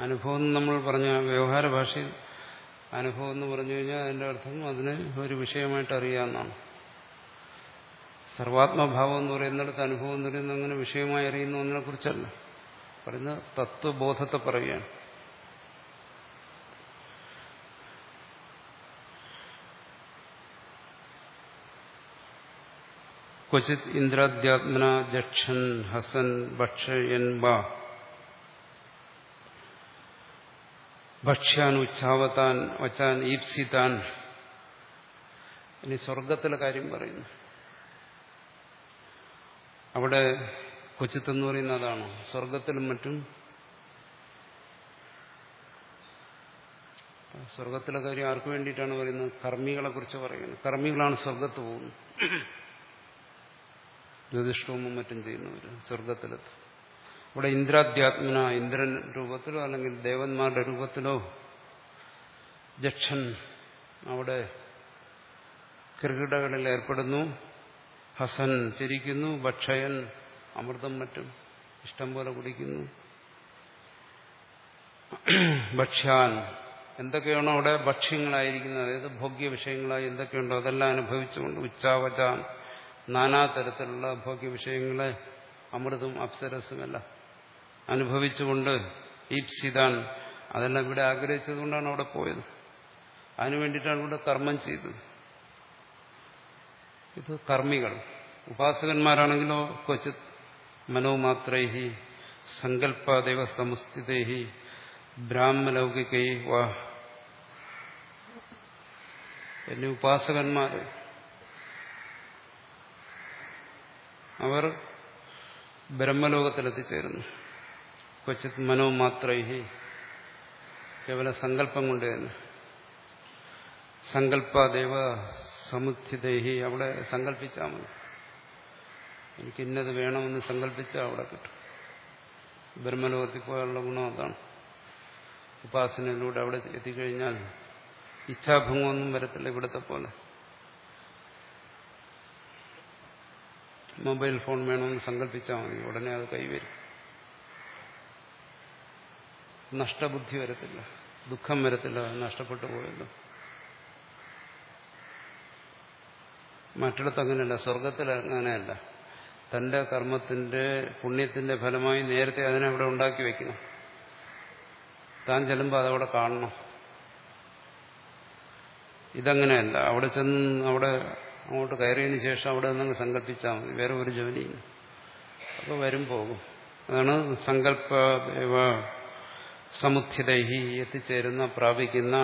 അനുഭവം നമ്മൾ പറഞ്ഞ വ്യവഹാര ഭാഷയിൽ അനുഭവം എന്ന് പറഞ്ഞു കഴിഞ്ഞാൽ അതിന്റെ അർത്ഥം അതിനെ ഒരു വിഷയമായിട്ട് അറിയാമെന്നാണ് സർവാത്മഭാവം എന്ന് പറയുന്നിടത്ത് അനുഭവം എന്ന് പറയുന്നത് അങ്ങനെ വിഷയമായി അറിയുന്ന ഒന്നിനെ കുറിച്ചല്ല. പറയുന്ന തത്വബോധത്തെ പറയുകയാണ്. ക്വചിത് ഇന്ദ്രാദ്യാത്മന ജക്ഷൻ ഹസൻ ഭക്ഷയൻ ബ ഭക്ഷ്യാൻ ഉച്ചാവത്താൻ വച്ചാൻ ഈപ്സിതാൻ. ഇനി സ്വർഗത്തിലെ കാര്യം പറയുന്നു. അവിടെ കൊച്ചിത്തെന്ന് പറയുന്ന അതാണോ സ്വർഗത്തിലും മറ്റും. സ്വർഗത്തിലെ കാര്യം ആർക്കു വേണ്ടിയിട്ടാണ് പറയുന്നത്? കർമ്മികളെ കുറിച്ച് പറയുന്നത് കർമ്മികളാണ് സ്വർഗത്ത് പോകുന്നത്. ജ്യോതിഷവും മറ്റും ചെയ്യുന്നവർ സ്വർഗത്തിലെത്തും ഇവിടെ ഇന്ദ്രാധ്യാത്മന ഇന്ദ്രൻ രൂപത്തിലോ അല്ലെങ്കിൽ ദേവന്മാരുടെ രൂപത്തിലോ ജക്ഷൻ അവിടെ ക്രികിടകളിൽ ഏർപ്പെടുന്നു. ഹസൻ ചിരിക്കുന്നു ഭക്ഷയൻ അമൃതം മറ്റും ഇഷ്ടം പോലെ കുടിക്കുന്നു. ഭക്ഷ്യാൻ എന്തൊക്കെയാണോ അവിടെ ഭക്ഷ്യങ്ങളായിരിക്കുന്നത്? അതായത് ഭോഗ്യ വിഷയങ്ങളായി എന്തൊക്കെയുണ്ടോ? അതെല്ലാം അനുഭവിച്ചുകൊണ്ട് ഉച്ചാവചാൻ നാനാതരത്തിലുള്ള ഭോഗ്യ വിഷയങ്ങളെ അമൃതും അപ്സരസുമെല്ലാം അനുഭവിച്ചുകൊണ്ട് ഈപ്സിതാൻ അതെല്ലാം ഇവിടെ ആഗ്രഹിച്ചതുകൊണ്ടാണ് അവിടെ പോയത്. അതിനു വേണ്ടിയിട്ടാണ് ഇവിടെ കർമ്മം ചെയ്തത്. ഇത് കർമ്മികൾ. ഉപാസകന്മാരാണെങ്കിലോ ക്വചിത് മനോമാത്രൈഹി സങ്കല്പദൈവ സമുസ്ഥിതൈഹി ബ്രാഹ്മലൗകികൈ വാ. പിന്നെ ഉപാസകന്മാർ അവർ ബ്രഹ്മലോകത്തിലെത്തിച്ചേരുന്നു. ക്വചിത് മാത്രേ കേവല സങ്കല്പം കൊണ്ട് തന്നെ. സങ്കല്പദേവ സമുദ്ധിദേഹി അവിടെ സങ്കല്പിച്ചാൽ മതി. എനിക്ക് ഇന്നത് വേണമെന്ന് സങ്കല്പിച്ചാൽ അവിടെ കിട്ടും. ബ്രഹ്മലോകത്തിൽ പോയാലുള്ള ഗുണം അതാണ്. ഉപാസനയിലൂടെ അവിടെ എത്തിക്കഴിഞ്ഞാൽ ഇച്ഛാഭംഗമൊന്നും വരത്തില്ല ഇവിടുത്തെ പോലെ. മൊബൈൽ ഫോൺ വേണമെന്ന് സങ്കല്പിച്ചാൽ മതി. ഉടനെ അത് കൈവരും. നഷ്ടബുദ്ധി വരത്തില്ല. ദുഃഖം വരത്തില്ല. നഷ്ടപ്പെട്ടു പോയല്ലോ. മറ്റിടത്ത് അങ്ങനെയല്ല. സ്വർഗത്തിൽ അങ്ങനെയല്ല. തന്റെ കർമ്മത്തിന്റെ പുണ്യത്തിന്റെ ഫലമായി നേരത്തെ അതിനെ അവിടെ ഉണ്ടാക്കി വെക്കണം. താൻ ചെല്ലുമ്പോൾ അതവിടെ കാണണം. ഇതങ്ങനെയല്ല. അവിടെ ചെന്ന് അവിടെ അങ്ങോട്ട് കയറിയതിന് ശേഷം അവിടെ നിന്ന് സങ്കല്പിച്ചാൽ മതി. വേറെ ഒരു ജോലിയില്ല. അപ്പോൾ വരും പോകും. അതാണ് സങ്കല്പ സമുദ്ധിതൈഹി എത്തിച്ചേരുന്ന പ്രാപിക്കുന്ന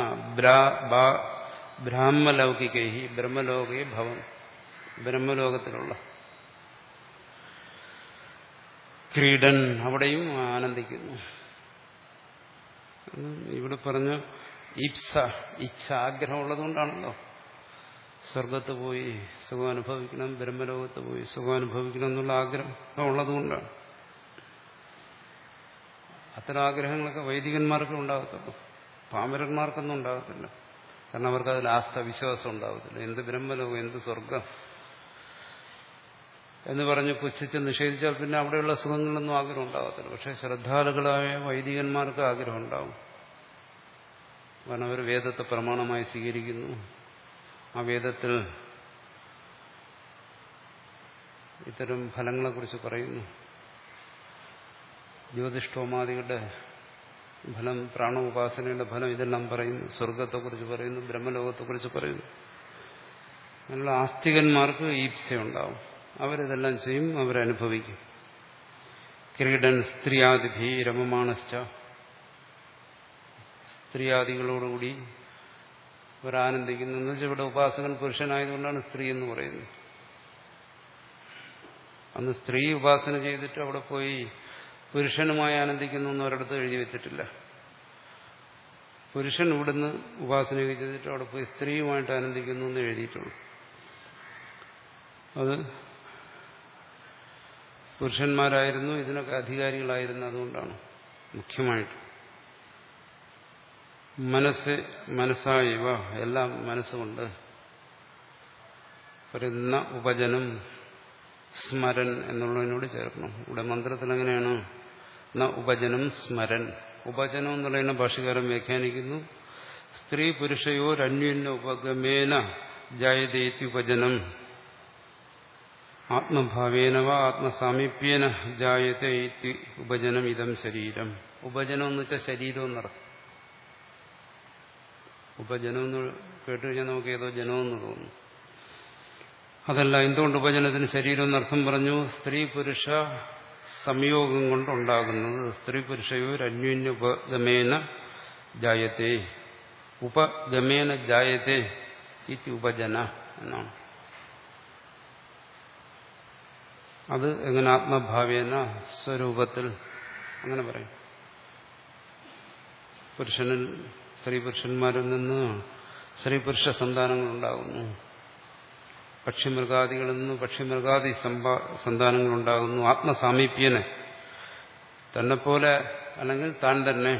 ബ്രാഹ്മലൗകികൈഹി ബ്രഹ്മലോകേ ഭവൻ ബ്രഹ്മലോകത്തിലുള്ള ക്രീഡൻ അവിടെയും ആനന്ദിക്കുന്നു. ഇവിടെ പറഞ്ഞു ഇപ്സ ഇച്ഛ ആഗ്രഹമുള്ളതുകൊണ്ടാണല്ലോ. സ്വർഗത്ത് പോയി സുഖം അനുഭവിക്കണം ബ്രഹ്മലോകത്ത് പോയി സുഖം അനുഭവിക്കണം എന്നുള്ള ആഗ്രഹം ഉള്ളതുകൊണ്ടാണ്. അത്തരം ആഗ്രഹങ്ങളൊക്കെ വൈദികന്മാർക്കും ഉണ്ടാകത്തുള്ളൂ. പാമരന്മാർക്കൊന്നും ഉണ്ടാകത്തില്ല. കാരണം അവർക്ക് അതിൽ ആസ്ഥ വിശ്വാസം ഉണ്ടാകത്തില്ല. എന്ത് ബ്രഹ്മലോകം എന്ത് സ്വർഗം എന്ന് പറഞ്ഞ് പുച്ഛിച്ച് നിഷേധിച്ചാൽ പിന്നെ അവിടെയുള്ള സുഖങ്ങളൊന്നും ആഗ്രഹം ഉണ്ടാകത്തില്ല. പക്ഷെ ശ്രദ്ധാലുകളായ വൈദികന്മാർക്ക് ആഗ്രഹം ഉണ്ടാവും കാരണം അവർ വേദത്തെ പ്രമാണമായി സ്വീകരിക്കുന്നു. ആ വേദത്തിൽ ഇത്തരം ഫലങ്ങളെക്കുറിച്ച് പറയുന്നു. ജ്യോതിഷ്ഠോമാദികളുടെ ഫലം പ്രാണോപാസനയുടെ ഫലം ഇതെല്ലാം പറയുന്നു. സ്വർഗത്തെക്കുറിച്ച് പറയുന്നു ബ്രഹ്മലോകത്തെക്കുറിച്ച് പറയുന്നു. അങ്ങനെയുള്ള ആസ്തികന്മാർക്ക് ഈപ്സയുണ്ടാവും അവരിതെല്ലാം ചെയ്യും അവരനുഭവിക്കും. ക്രീഡൻ സ്ത്രീയാദിഭി രമമാണശ്ച. സ്ത്രീയാദികളോടുകൂടി അവരാനന്ദിക്കുന്നു എന്ന് വെച്ചാൽ ഇവിടെ ഉപാസകൻ പുരുഷനായതുകൊണ്ടാണ് സ്ത്രീ എന്ന് പറയുന്നത്. അന്ന് സ്ത്രീ ഉപാസന ചെയ്തിട്ട് അവിടെ പോയി പുരുഷനുമായി ആനന്ദിക്കുന്നു എന്ന് ഒരിടത്ത് എഴുതി വെച്ചിട്ടില്ല. പുരുഷൻ ഇവിടുന്ന് ഉപാസന ചെയ്തിട്ട് അവിടെ പോയി സ്ത്രീയുമായിട്ട് ആനന്ദിക്കുന്നു എന്ന് എഴുതിയിട്ടുള്ളൂ. അത് പുരുഷന്മാരായിരുന്നു ഇതിനൊക്കെ അധികാരികളായിരുന്നു അതുകൊണ്ടാണ് മുഖ്യമായിട്ട്. മനസ്സ് മനസ്സായവ എല്ലാം മനസ്സുകൊണ്ട് പറയുന്ന ഉപജനം സ്മരൻ എന്നുള്ളതിനോട് ചേർക്കണം. ഇവിടെ മന്ത്രത്തിൽ എങ്ങനെയാണ് ന ഉപജനം സ്മരൻ. ഉപജനം എന്ന് പറയുന്ന ഭാഷകാരം വ്യാഖ്യാനിക്കുന്നു. സ്ത്രീ പുരുഷയോ രണ്യുന്ന ഉപഗമേന ജായതേത്തി ഉപജനം. ആത്മഭാവേനവ ആത്മസാമീപ്യേന ജായത്തെ ഉപജനം ഇതം ശരീരം. ഉപജനം എന്ന് വെച്ചാൽ ശരീരം എന്നർത്ഥം ഉപജനം എന്ന് കേട്ടുകഴിഞ്ഞാൽ നമുക്ക് ഏതോ ജനമെന്ന് തോന്നുന്നു അതല്ല എന്തുകൊണ്ട് ഉപജനത്തിന് ശരീരം എന്നർത്ഥം പറഞ്ഞു? സ്ത്രീ പുരുഷ സംയോഗം കൊണ്ടുണ്ടാകുന്നത് സ്ത്രീ പുരുഷയോർ അന്യോന്യ ഉപഗമേന ജായത്തെ. ഉപഗമേന ജായത്തെ ഇത്തി ഉപജന എന്നാണ്. അത് എങ്ങനെ ആത്മഭാവേന സ്വരൂപത്തിൽ അങ്ങനെ പറയും. പുരുഷനിൽ സ്ത്രീ പുരുഷന്മാരിൽ നിന്ന് സ്ത്രീ പുരുഷ സന്താനങ്ങൾ ഉണ്ടാകുന്നു പക്ഷിമൃഗാദികളിൽ നിന്ന് പക്ഷിമൃഗാദി സന്താനങ്ങൾ ഉണ്ടാകുന്നു ആത്മസാമീപ്യന്. പോലെ അല്ലെങ്കിൽ താൻ തന്നെ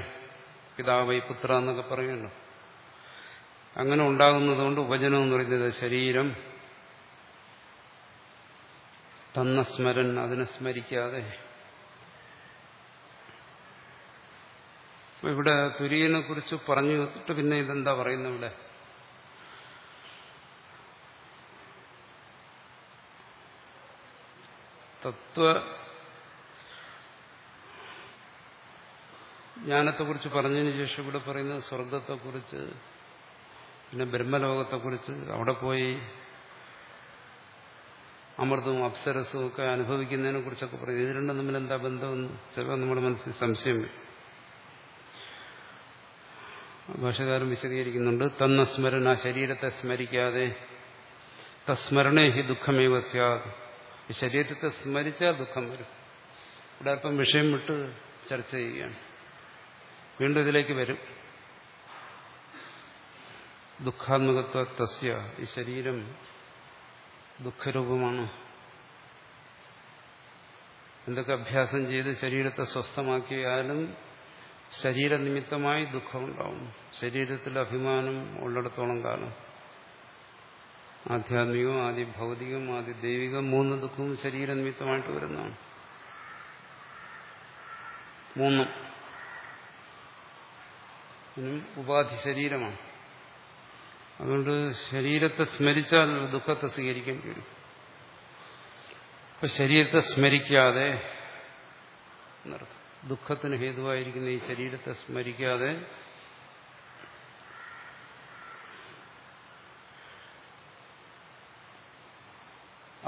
പിതാവൈ പുത്ര എന്നൊക്കെ പറയുന്നു അങ്ങനെ ഉണ്ടാകുന്നതുകൊണ്ട് ഉപജനം എന്ന് പറയുന്നത് ശരീരം തന്ന സ്മരൻ അതിനെ സ്മരിക്കാതെ. ഇവിടെ തുര്യനെ കുറിച്ച് പറഞ്ഞു പിന്നെ ഇതെന്താ പറയുന്നത് ഇവിടെ? തത്വ ജ്ഞാനത്തെക്കുറിച്ച് പറഞ്ഞതിന് ശേഷം ഇവിടെ പറയുന്നത് സ്വർഗത്തെക്കുറിച്ച് പിന്നെ ബ്രഹ്മലോകത്തെക്കുറിച്ച്. അവിടെ പോയി അമൃതവും അപ്സരസും ഒക്കെ അനുഭവിക്കുന്നതിനെ കുറിച്ചൊക്കെ പറയും. ഇത് രണ്ടും തമ്മിൽ എന്താ ബന്ധമെന്ന് ചിലപ്പോൾ നമ്മുടെ മനസ്സിൽ സംശയം വരും. ഭാഷകാരൻ വിശദീകരിക്കുന്നുണ്ട്. തന്ന സ്മരണ ശരീരത്തെ സ്മരിക്കാതെ തസ്മരണേ ഹി ദുഃഖമേവ സ്യാത് ഈ ശരീരത്തെ സ്മരിച്ചാൽ ദുഃഖം വരും. ഇവിടെ അല്പം വിഷയം വിട്ട് ചർച്ച ചെയ്യുകയാണ്. വീണ്ടും ഇതിലേക്ക് വരും. ദുഃഖാത്മകത്വ തസ്യ ഈ ശരീരം ദുഃഖരൂപമാണ്. എന്തൊക്കെ അഭ്യാസം ചെയ്ത് ശരീരത്തെ സ്വസ്ഥമാക്കിയാലും ശരീരനിമിത്തമായി ദുഃഖമുണ്ടാവും. ശരീരത്തിൽ അഭിമാനം ഉള്ളിടത്തോളം കാലം ആധ്യാത്മികം ആദ്യ ഭൗതികം ആദ്യ ദൈവികം മൂന്ന് ദുഃഖവും ശരീരനിമിത്തമായിട്ട് വരുന്നതാണ്. മൂന്നും ഉപാധി ശരീരമാണ്. അതുകൊണ്ട് ശരീരത്തെ സ്മരിച്ചാൽ ദുഃഖത്തെ സ്വീകരിക്കേണ്ടി വരും. അപ്പൊ ശരീരത്തെ സ്മരിക്കാതെ ദുഃഖത്തിന് ഹേതുവായിരിക്കുന്ന ഈ ശരീരത്തെ സ്മരിക്കാതെ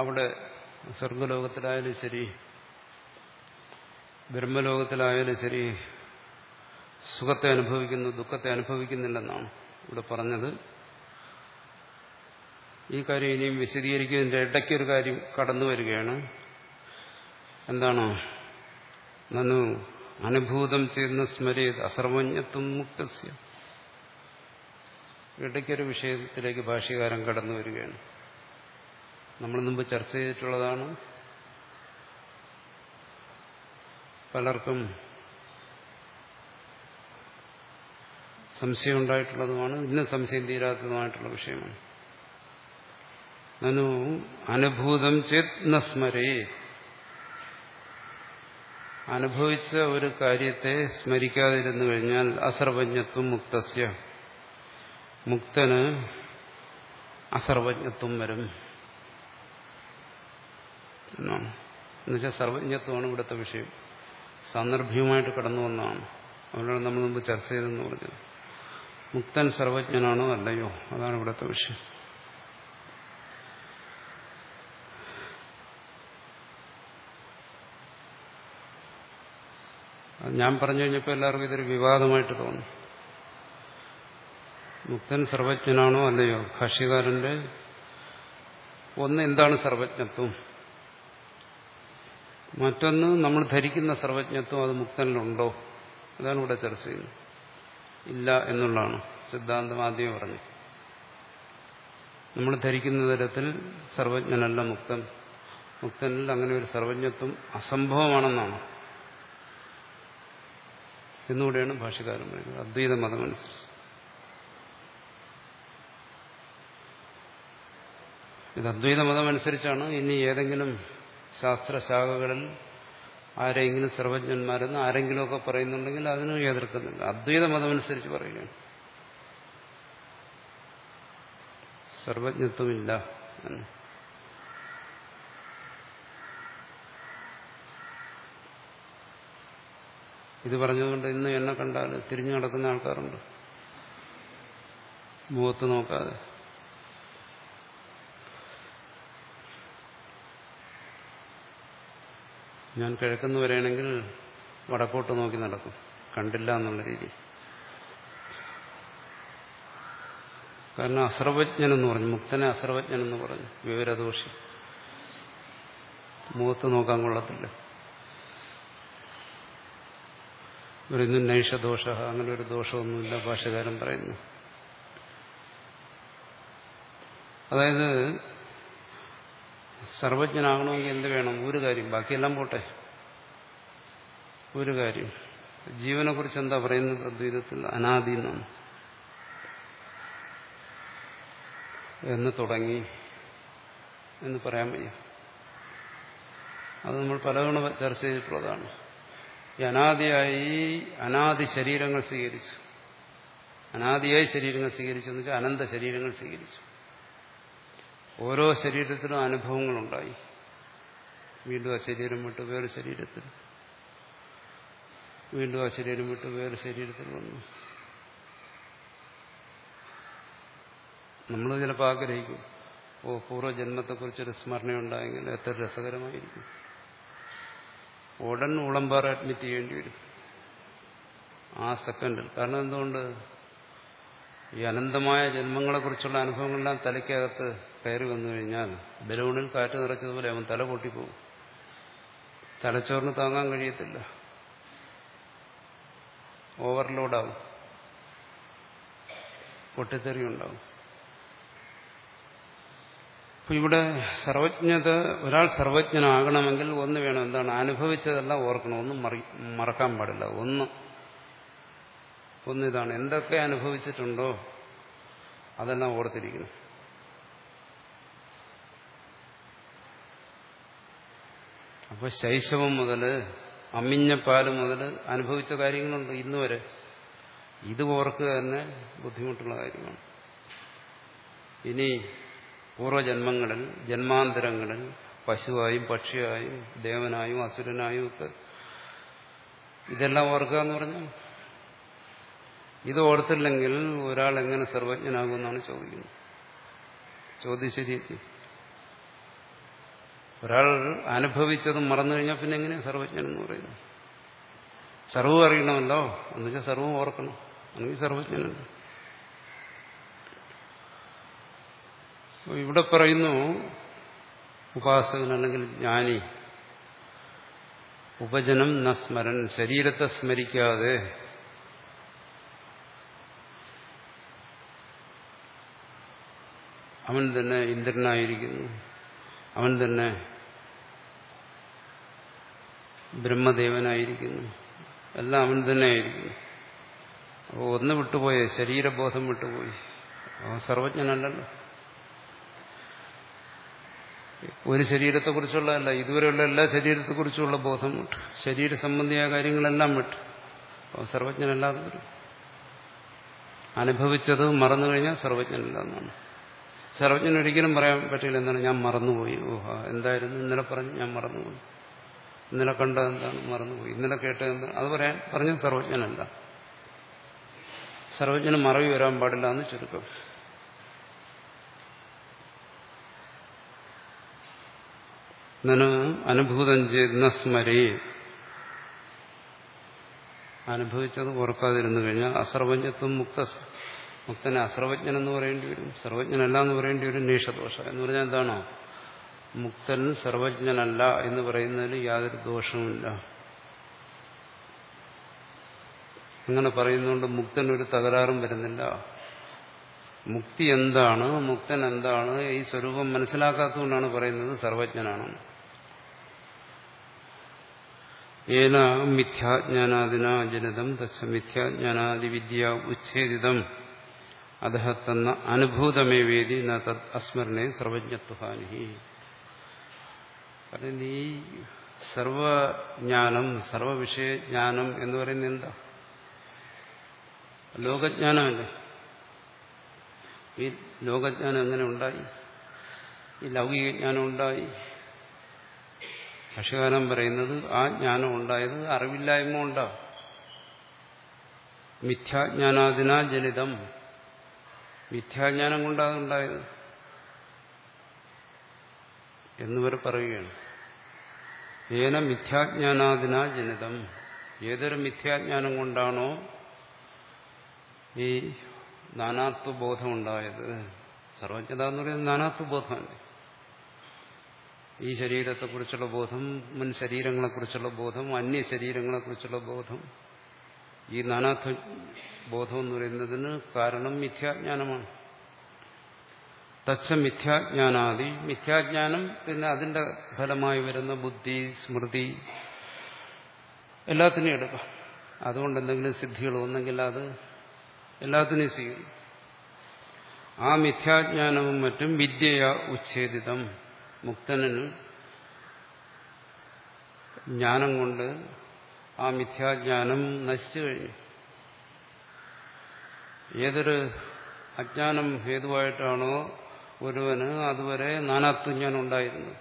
അവിടെ സ്വർഗലോകത്തിലായാലും ശരി ബ്രഹ്മലോകത്തിലായാലും ശരി സുഖത്തെ അനുഭവിക്കുന്നു ദുഃഖത്തെ അനുഭവിക്കുന്നില്ലെന്നാണ് ഇവിടെ പറഞ്ഞത്. ഈ കാര്യം ഇനിയും വിശദീകരിക്കുന്നതിന്റെ ഇടയ്ക്കൊരു കാര്യം കടന്നു വരികയാണ്. എന്താണ്? നന്നു അനുഭൂതം ചെയ്യുന്ന സ്മരേത് അസർവജ്ഞത്വം മുക്തസ്യ. ഇടയ്ക്കൊരു വിഷയത്തിലേക്ക് ഭാഷ്യകാരം കടന്നു വരികയാണ്. നമ്മൾ മുമ്പ് ചർച്ച ചെയ്തിട്ടുള്ളതാണ് പലർക്കും സംശയം ഉണ്ടായിട്ടുള്ളതുമാണ് ഇന്ന് സംശയം തീരാത്തതുമായിട്ടുള്ള വിഷയമാണ്. നനു അനുഭൂതം ചേത് നസ്മരേ സ്മരേ. അനുഭവിച്ച ഒരു കാര്യത്തെ സ്മരിക്കാതിരുന്നു കഴിഞ്ഞാൽ അസർവജ്ഞത്വം മുക്തസ്യ. മുക്തന് അസർവജ്ഞത്വം വരും. എന്നാണ് എന്നുവെച്ചാൽ സർവജ്ഞത്വമാണ് ഇവിടുത്തെ വിഷയം. സാന്ദർഭികമായിട്ട് കടന്നു വന്നതാണ്. അവരോട് നമ്മൾ മുമ്പ് ചർച്ച ചെയ്തെന്ന് പറഞ്ഞത് മുക്തൻ സർവജ്ഞനാണോ അല്ലയോ? അതാണ് ഇവിടുത്തെ വിഷയം. ഞാൻ പറഞ്ഞു കഴിഞ്ഞപ്പോൾ എല്ലാവർക്കും ഇതൊരു വിവാദമായിട്ട് തോന്നി. മുക്തൻ സർവജ്ഞനാണോ അല്ലയോ? ഭാഷ്യകാരന്റെ ഒന്ന് എന്താണ് സർവജ്ഞത്വം മറ്റൊന്ന് നമ്മൾ ധരിക്കുന്ന സർവജ്ഞത്വം അത് മുക്തനിലുണ്ടോ? അതാണ് ഇവിടെ ചർച്ച ചെയ്യുന്നത്. ഇല്ല എന്നുള്ളതാണ് സിദ്ധാന്തം ആദ്യമേ പറഞ്ഞു. നമ്മൾ ധരിക്കുന്ന തരത്തിൽ സർവജ്ഞനല്ല മുക്തൻ. മുക്തനിൽ അങ്ങനെ ഒരു സർവജ്ഞത്വം അസംഭവമാണെന്നാണ്. എന്നുകൂടെയാണ് ഭാഷകാരൻ പറയുന്നത്. അദ്വൈത മതമനുസരിച്ച്. ഇത് അദ്വൈത മതമനുസരിച്ചാണ് ഇനി ഏതെങ്കിലും ശാസ്ത്രശാഖകളിൽ ആരെങ്കിലും സർവജ്ഞന്മാരെന്ന് ആരെങ്കിലുമൊക്കെ പറയുന്നുണ്ടെങ്കിൽ അതിനും എതിർക്കുന്നില്ല അദ്വൈത മതമനുസരിച്ച് പറയുകയാണ്. സർവജ്ഞത്വമില്ല എന്ന്. ഇത് പറഞ്ഞതുകൊണ്ട് ഇന്ന് എന്നെ കണ്ടാൽ തിരിഞ്ഞു നടക്കുന്ന ആൾക്കാരുണ്ട്. മുഖത്ത് നോക്കാതെ. ഞാൻ കിഴക്കെന്ന് വരികയാണെങ്കിൽ വടക്കോട്ട് നോക്കി നടക്കും. കണ്ടില്ല എന്നുള്ള രീതി. കാരണം അസ്രവജ്ഞൻ എന്ന് പറഞ്ഞു. മുക്തനെ അസ്രവജ്ഞൻ എന്ന് പറഞ്ഞു. വിവരദോഷി. മുഖത്ത് നോക്കാൻ കൊള്ളത്തില്ല. പറയുന്നു നൈഷദോഷ അങ്ങനെ ഒരു ദോഷമൊന്നുമില്ല ഭാഷകാരൻ പറയുന്നു. അതായത് സർവജ്ഞനാകണമെങ്കിൽ എന്ത് വേണം? ഒരു കാര്യം. ബാക്കിയെല്ലാം പോട്ടെ. ഒരു കാര്യം. ജീവനെ കുറിച്ച് എന്താ പറയുന്നത്? അദ്വൈതത്തിൽ അനാദി എന്നാണ്. എന്ന് തുടങ്ങി എന്ന് പറയാൻ വയ്യ. അത് നമ്മൾ പലതവണ ചർച്ച ചെയ്തിട്ടുള്ളതാണ്. ഈ അനാദിയായി അനാദി ശരീരങ്ങൾ സ്വീകരിച്ചു. അനാദിയായി ശരീരങ്ങൾ സ്വീകരിച്ചു എന്ന് വെച്ചാൽ അനന്ത ശരീരങ്ങൾ സ്വീകരിച്ചു. ഓരോ ശരീരത്തിലും അനുഭവങ്ങളുണ്ടായി. വീണ്ടും ആ ശരീരം വിട്ട് വേറെ ശരീരത്തിൽ. വീണ്ടും ആ ശരീരം വിട്ട് വേറെ ശരീരത്തിൽ വന്നു. നമ്മൾ ചിലപ്പോൾ ആഗ്രഹിക്കും ഓ പൂർവജന്മത്തെക്കുറിച്ചൊരു സ്മരണയുണ്ടായെങ്കിൽ എത്ര രസകരമായിരിക്കും. ഉടൻ ഉളമ്പാറ അഡ്മിറ്റ് ചെയ്യേണ്ടി വരും. ആ സെക്കൻഡിൽ കാരണം എന്തുകൊണ്ട്? ഈ അനന്തമായ ജന്മങ്ങളെക്കുറിച്ചുള്ള അനുഭവങ്ങളെല്ലാം തലയ്ക്കകത്ത് കയറി വന്നു കഴിഞ്ഞാൽ ബലൂണിൽ കാറ്റ് നിറച്ചതുപോലെ അവൻ തല പൊട്ടിപ്പോകും. തലച്ചോറിന് താങ്ങാൻ കഴിയത്തില്ല. ഓവർലോഡാവും. പൊട്ടിത്തെറി ഉണ്ടാവും അപ്പൊ ഇവിടെ സർവജ്ഞത ഒരാൾ സർവജ്ഞനാകണമെങ്കിൽ ഒന്ന് വേണം. എന്താണ്? അനുഭവിച്ചതെല്ലാം ഓർക്കണം. ഒന്നും മറക്കാൻ പാടില്ല. ഒന്ന്. ഒന്നിതാണ്. എന്തൊക്കെ അനുഭവിച്ചിട്ടുണ്ടോ അതെല്ലാം ഓർത്തിരിക്കണം. അപ്പൊ ശൈശവം മുതൽ അമ്മിഞ്ഞ പാൽ മുതൽ അനുഭവിച്ച കാര്യങ്ങളുണ്ട് ഇന്ന് വരെ. ഇത് ഓർക്കുക തന്നെ ബുദ്ധിമുട്ടുള്ള കാര്യമാണ്. ഇനി പൂർവജന്മങ്ങളിൽ ജന്മാന്തരങ്ങളിൽ പശുവായും പക്ഷിയായും ദേവനായും അസുരനായും ഒക്കെ ഇതെല്ലാം ഓർക്കുക എന്ന് പറഞ്ഞാൽ ഇത് ഓർത്തില്ലെങ്കിൽ ഒരാൾ എങ്ങനെ സർവജ്ഞനാകുമെന്നാണ് ചോദിക്കുന്നത്. ചോദ്യശരി ശരിയെത്തി ഒരാൾ അനുഭവിച്ചതും മറന്നു കഴിഞ്ഞാൽ പിന്നെ എങ്ങനെയാണ് സർവജ്ഞൻ എന്ന് പറയുന്നത്? സർവം അറിയണമല്ലോ. എന്നുവെച്ചാൽ സർവം ഓർക്കണം. അല്ലെങ്കിൽ സർവജ്ഞനല്ല. ഇവിടെ പറയുന്നു ഉപാസകൻ അല്ലെങ്കിൽ ജ്ഞാനി ഉപജനം ന സ്മരൻ ശരീരത്തെ സ്മരിക്കാതെ അവൻ തന്നെ ഇന്ദ്രനായിരിക്കുന്നു. അവൻ തന്നെ ബ്രഹ്മദേവനായിരിക്കുന്നു. എല്ലാം അവൻ തന്നെ ആയിരിക്കുന്നു അപ്പോൾ ഒന്ന് വിട്ടുപോയേ ശരീരബോധം വിട്ടുപോയി. അവൻ സർവജ്ഞനല്ലല്ലോ. ഒരു ശരീരത്തെക്കുറിച്ചുള്ളതല്ല ഇതുവരെയുള്ള എല്ലാ ശരീരത്തെക്കുറിച്ചുള്ള ബോധം വിട്ടു. ശരീര സംബന്ധിയായ കാര്യങ്ങളെല്ലാം വിട്ടു. അവൻ സർവജ്ഞനല്ലാതെ വരും. അനുഭവിച്ചത് മറന്നു കഴിഞ്ഞാൽ സർവജ്ഞനല്ലാന്നാണ്. സർവജ്ഞൻ ഒരിക്കലും പറയാൻ പറ്റില്ല എന്താണ് ഞാൻ മറന്നുപോയി? ഓഹ എന്തായിരുന്നു? ഇന്നലെ പറഞ്ഞു ഞാൻ മറന്നുപോയി. ഇന്നലെ കണ്ടത് എന്താണ്? മറന്നുപോയി. ഇന്നലെ കേട്ടത് എന്താണ് അത് പറയാൻ പറഞ്ഞ സർവജ്ഞനല്ല. സർവജ്ഞന് മറവി വരാൻ പാടില്ല എന്ന് ചുരുക്കം. നനു അനുഭൂതം ചെയ്യുന്ന സ്മരേ. അനുഭവിച്ചത് ഓർക്കാതിരുന്നു കഴിഞ്ഞാൽ അസർവജ്ഞത്വം മുക്ത മുക്തനെ അസർവജ്ഞൻ എന്ന് പറയേണ്ടി വരും. സർവജ്ഞനല്ല എന്ന് പറയേണ്ടി വരും. നീഷദോഷ എന്ന് പറഞ്ഞാൽ എന്താണോ? മുക്തൻ സർവജ്ഞനല്ല എന്ന് പറയുന്നതിൽ യാതൊരു ദോഷവുമില്ല. അങ്ങനെ പറയുന്നതുകൊണ്ട് മുക്തൻ ഒരു തകരാറും വരുന്നില്ല. മുക്തി എന്താണ്? മുക്തൻ എന്താണ്? ഈ സ്വരൂപം മനസ്സിലാക്കാത്തതുകൊണ്ടാണ് പറയുന്നത് സർവജ്ഞനാണ്. ഏന മിഥ്യാജ്ഞാനാദിന ജനിതം തച്ച മിഥ്യാജ്ഞാനാദി വിദ്യ ഉച്ഛേദിതം. അദ്ദേഹത്തെന്ന തന്ന അനുഭൂതമേ വേദി ന സർവജ്ഞത്വഹാനി പറയുന്നത് ഈ സർവജ്ഞാനം സർവവിഷയജ്ഞാനം എന്ന് പറയുന്നത് എന്താ? ലോകജ്ഞാനമല്ലേ? ഈ ലോകജ്ഞാനം എങ്ങനെ ഉണ്ടായി? ഈ ലൗകിക ജ്ഞാനം ഉണ്ടായി. ഭക്ഷ്യകാലം പറയുന്നത് ആ ജ്ഞാനം ഉണ്ടായത് അറിവില്ലായ്മ ഉണ്ടാവും മിഥ്യാജ്ഞാനാദിനാ ജനിതം മിഥ്യാജ്ഞാനം കൊണ്ടാണ് ഉണ്ടായത്. എന്നിവർ പറയുകയാണ്. ഏന മിഥ്യാജ്ഞാനാദിനാ ജനിതം. ഏതൊരു മിഥ്യാജ്ഞാനം കൊണ്ടാണോ ഈ നാനാത്വബോധം ഉണ്ടായത് സർവജ്ഞത എന്ന് പറയുന്നത് നാനാത്വബോധമല്ലേ? ഈ ശരീരത്തെക്കുറിച്ചുള്ള ബോധം മുൻ ശരീരങ്ങളെക്കുറിച്ചുള്ള ബോധം അന്യ ശരീരങ്ങളെക്കുറിച്ചുള്ള ബോധം ഈ നാനാത്വ ബോധം എന്ന് പറയുന്നതിന് കാരണം മിഥ്യാജ്ഞാനമാണ്. തച്ച മിഥ്യാജ്ഞാനാദി. മിഥ്യാജ്ഞാനം പിന്നെ അതിന്റെ ഫലമായി വരുന്ന ബുദ്ധി സ്മൃതി എല്ലാത്തിനെയും എടുക്കാം. അതുകൊണ്ട് എന്തെങ്കിലും സിദ്ധികൾ ഒന്നെങ്കിൽ അത് എല്ലാത്തിനെയും ചെയ്യും. ആ മിഥ്യാജ്ഞാനവും മറ്റും വിദ്യയ ഉച്ഛേദിതം. മുക്തനന് ജ്ഞാനം കൊണ്ട് ആ മിഥ്യാജ്ഞാനം നശിച്ചു കഴിഞ്ഞു. ഏതൊരു അജ്ഞാനം ഹേതുവായിട്ടാണോ ഒരുവന് അതുവരെ നാനാത്വജ്ഞാനം ഉണ്ടായിരുന്നു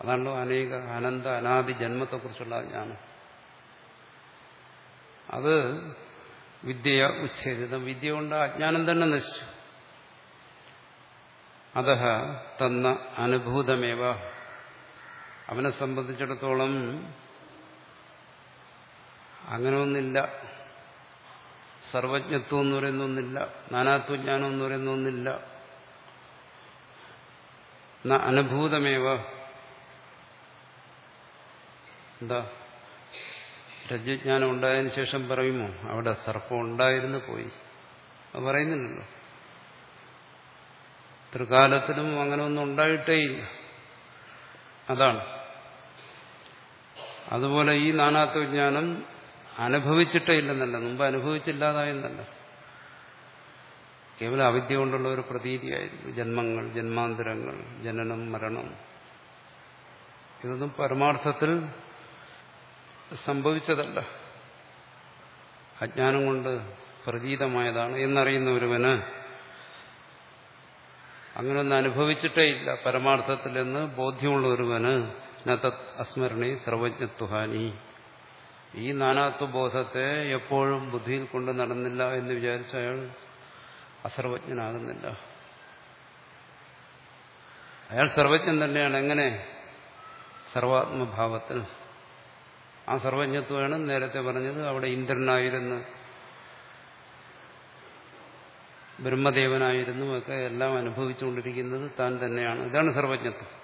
അതാണല്ലോ അനേക അനന്ത അനാദി ജന്മത്തെക്കുറിച്ചുള്ള ജ്ഞാനം. അത് വിദ്യയ ഉച്ഛേദിതം. വിദ്യ കൊണ്ട് അജ്ഞാനം തന്നെ നശിച്ചു. അത തന്ന അനുഭൂതമേവ. അവനെ സംബന്ധിച്ചിടത്തോളം അങ്ങനെ ഒന്നില്ല സർവജ്ഞത്വം എന്ന് പറയുന്ന ഒന്നില്ല നാനാത്വജ്ഞാനം എന്ന് പറയുന്ന ഒന്നില്ല അനുഭൂതമേവ. എന്താ? രജ്ഞാനം ഉണ്ടായതിനു ശേഷം പറയുമോ? അവിടെ സർപ്പം ഉണ്ടായിരുന്നു പോയി. അത് പറയുന്നില്ലല്ലോ. ത്രികാലത്തിലും അങ്ങനെ ഒന്നും ഉണ്ടായിട്ടേയില്ല. അതാണ്. അതുപോലെ ഈ നാനാത്വജ്ഞാനം അനുഭവിച്ചിട്ടേ ഇല്ലെന്നല്ല. മുമ്പ് അനുഭവിച്ചില്ലാതായെന്നല്ല. കേവലം അവിദ്യ കൊണ്ടുള്ള ഒരു പ്രതീതിയായിരുന്നു. ജന്മങ്ങൾ ജന്മാന്തരങ്ങൾ ജനനം മരണം. ഇതൊന്നും പരമാർത്ഥത്തിൽ സംഭവിച്ചതല്ല. അജ്ഞാനം കൊണ്ട് പ്രതീതമായതാണ് എന്നറിയുന്ന ഒരുവന് അങ്ങനൊന്നും അനുഭവിച്ചിട്ടേ ഇല്ല. പരമാർത്ഥത്തിൽ എന്ന് ബോധ്യമുള്ള ഒരുവന് അസ്മരണി സർവജ്ഞത്വഹാനി. ഈ നാനാത്വബോധത്തെ എപ്പോഴും ബുദ്ധിയിൽ കൊണ്ട് നടന്നില്ല എന്ന് വിചാരിച്ച അയാൾ അസർവജ്ഞനാകുന്നില്ല. അയാൾ സർവജ്ഞൻ തന്നെയാണ്. എങ്ങനെ? സർവാത്മഭാവത്തിൽ. ആ സർവജ്ഞത്വമാണ് നേരത്തെ പറഞ്ഞത്. അവിടെ ഇന്ദ്രനായിരുന്നു. ബ്രഹ്മദേവനായിരുന്നു. ഒക്കെ എല്ലാം അനുഭവിച്ചുകൊണ്ടിരിക്കുന്നത് താൻ തന്നെയാണ്. ഇതാണ് സർവജ്ഞത്വം.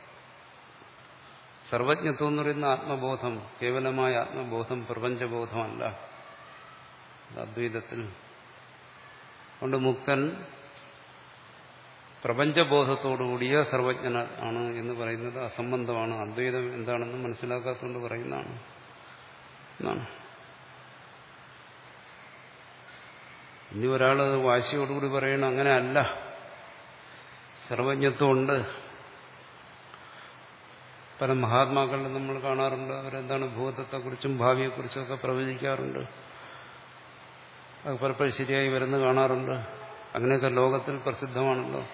സർവജ്ഞത്വം എന്ന് പറയുന്ന ആത്മബോധം. കേവലമായ ആത്മബോധം പ്രപഞ്ചബോധമല്ല. അദ്വൈതത്തിൽ കൊണ്ട് മുക്തൻ പ്രപഞ്ചബോധത്തോടുകൂടിയ സർവജ്ഞന ആണ് എന്ന് പറയുന്നത് അസംബന്ധമാണ് അദ്വൈതം എന്താണെന്ന് മനസ്സിലാക്കാത്തതുകൊണ്ട് പറയുന്നതാണ്. എന്നാണ്. ഇനി ഒരാൾ വാശിയോടുകൂടി പറയണം അങ്ങനെ അല്ല സർവജ്ഞത്വമുണ്ട്. പല മഹാത്മാക്കളിലും നമ്മൾ കാണാറുണ്ട്. അവരെന്താണ് ഭൂതത്തെക്കുറിച്ചും ഭാവിയെക്കുറിച്ചും ഒക്കെ പ്രവചിക്കാറുണ്ട്. അത് പലപ്പോഴും ശരിയായി വരുന്ന കാണാറുണ്ട്. അങ്ങനെയൊക്കെ ലോകത്തിൽ പ്രസിദ്ധമാണല്ലോ.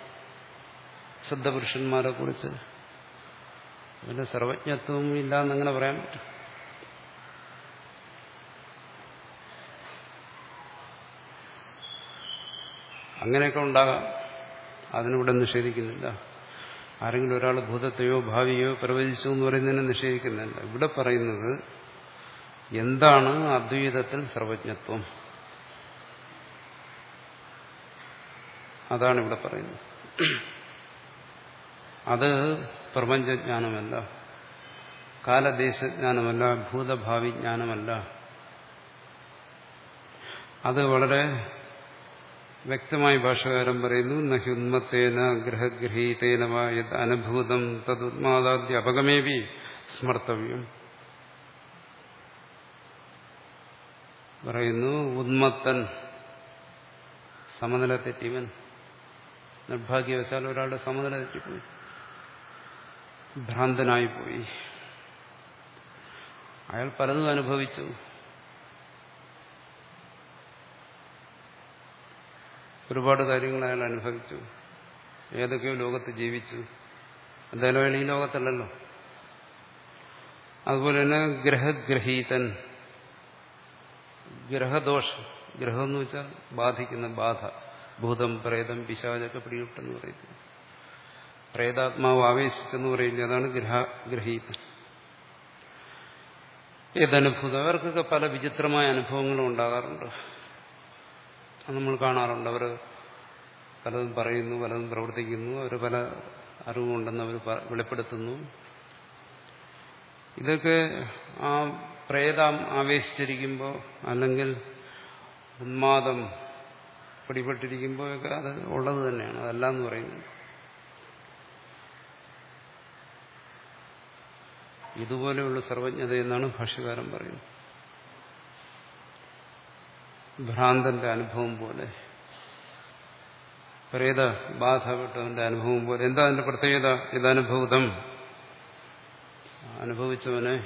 ശുദ്ധപുരുഷന്മാരെ കുറിച്ച്. അതിന്റെ സർവജ്ഞത്വം ഇല്ല എന്നങ്ങനെ പറയാൻ പറ്റും. അങ്ങനെയൊക്കെ ഉണ്ടാകാം. അതിനിവിടെ നിഷേധിക്കുന്നില്ല. ആരെങ്കിലും ഒരാൾ ഭൂതത്തെയോ ഭാവിയോ പ്രവചിച്ചു എന്ന് പറയുന്നതിനെ നിഷേധിക്കുന്നില്ല. ഇവിടെ പറയുന്നത് എന്താണ് അദ്വൈതത്തിൽ സർവജ്ഞത്വം? അതാണ് ഇവിടെ പറയുന്നത്. അത് പ്രപഞ്ചജ്ഞാനമല്ല കാലദേശജ്ഞാനമല്ല ഭൂതഭാവി ജ്ഞാനമല്ല അത് വളരെ വ്യക്തമായി ഭാഷകാരം പറയുന്നു. നഹ്യുന്മത്തേന ഗ്രഹഗ്രഹീതേന യത് അനുഭൂതം തദുന്മാദാദ്യ അപകമേവി സ്മർത്തവ്യം. പറയുന്നു ഉന്മത്തൻ സമനില തെറ്റിവൻ നിർഭാഗ്യവശാൽ ഒരാളുടെ സമനില തെറ്റിപ്പോയി. ഭ്രാന്തനായിപ്പോയി. അയാൾ പലതും അനുഭവിച്ചു. ഒരുപാട് കാര്യങ്ങൾ അയാൾ അനുഭവിച്ചു. ഏതൊക്കെയോ ലോകത്ത് ജീവിച്ചു. എന്തായാലും അയാൾ ഈ ലോകത്തല്ലല്ലോ. അതുപോലെ തന്നെ ഗ്രഹഗ്രഹീതൻ ഗ്രഹദോഷം. ഗ്രഹം എന്ന് വെച്ചാൽ ബാധിക്കുന്ന ബാധ. ഭൂതം പ്രേതം പിശാചൊക്കെ പിടികിട്ടെന്ന് പറയുന്നു പ്രേതാത്മാവ് ആവേശിച്ചെന്ന് പറയുന്നത് അതാണ് ഗ്രഹ ഗ്രഹീത ഏതനുഭൂതം? അവർക്കൊക്കെ പല വിചിത്രമായ അനുഭവങ്ങളും ഉണ്ടാകാറുണ്ട്. നമ്മൾ കാണാറുണ്ട്. അവർ പലതും പറയുന്നു പലതും പ്രവർത്തിക്കുന്നു. അവർ പല അറിവുണ്ടെന്ന് അവർ വെളിപ്പെടുത്തുന്നു. ഇതൊക്കെ ആ പ്രേതം ആവേശിച്ചിരിക്കുമ്പോൾ അല്ലെങ്കിൽ ഉന്മാദം പിടിപെട്ടിരിക്കുമ്പോഴൊക്കെ അത് ഉള്ളത് തന്നെയാണ്. അതല്ല എന്ന് പറയുന്നത് ഇതുപോലെയുള്ള സർവജ്ഞത എന്നാണ് ഭാഷ്യകാരൻ പറയുന്നത്. ഭ്രാന്തന്റെ അനുഭവം പോലെ. പ്രേത ബാധപ്പെട്ടവന്റെ അനുഭവം പോലെ? എന്താ അതിന്റെ പ്രത്യേകത? ഇതനുഭൂതം അനുഭവിച്ചവനെ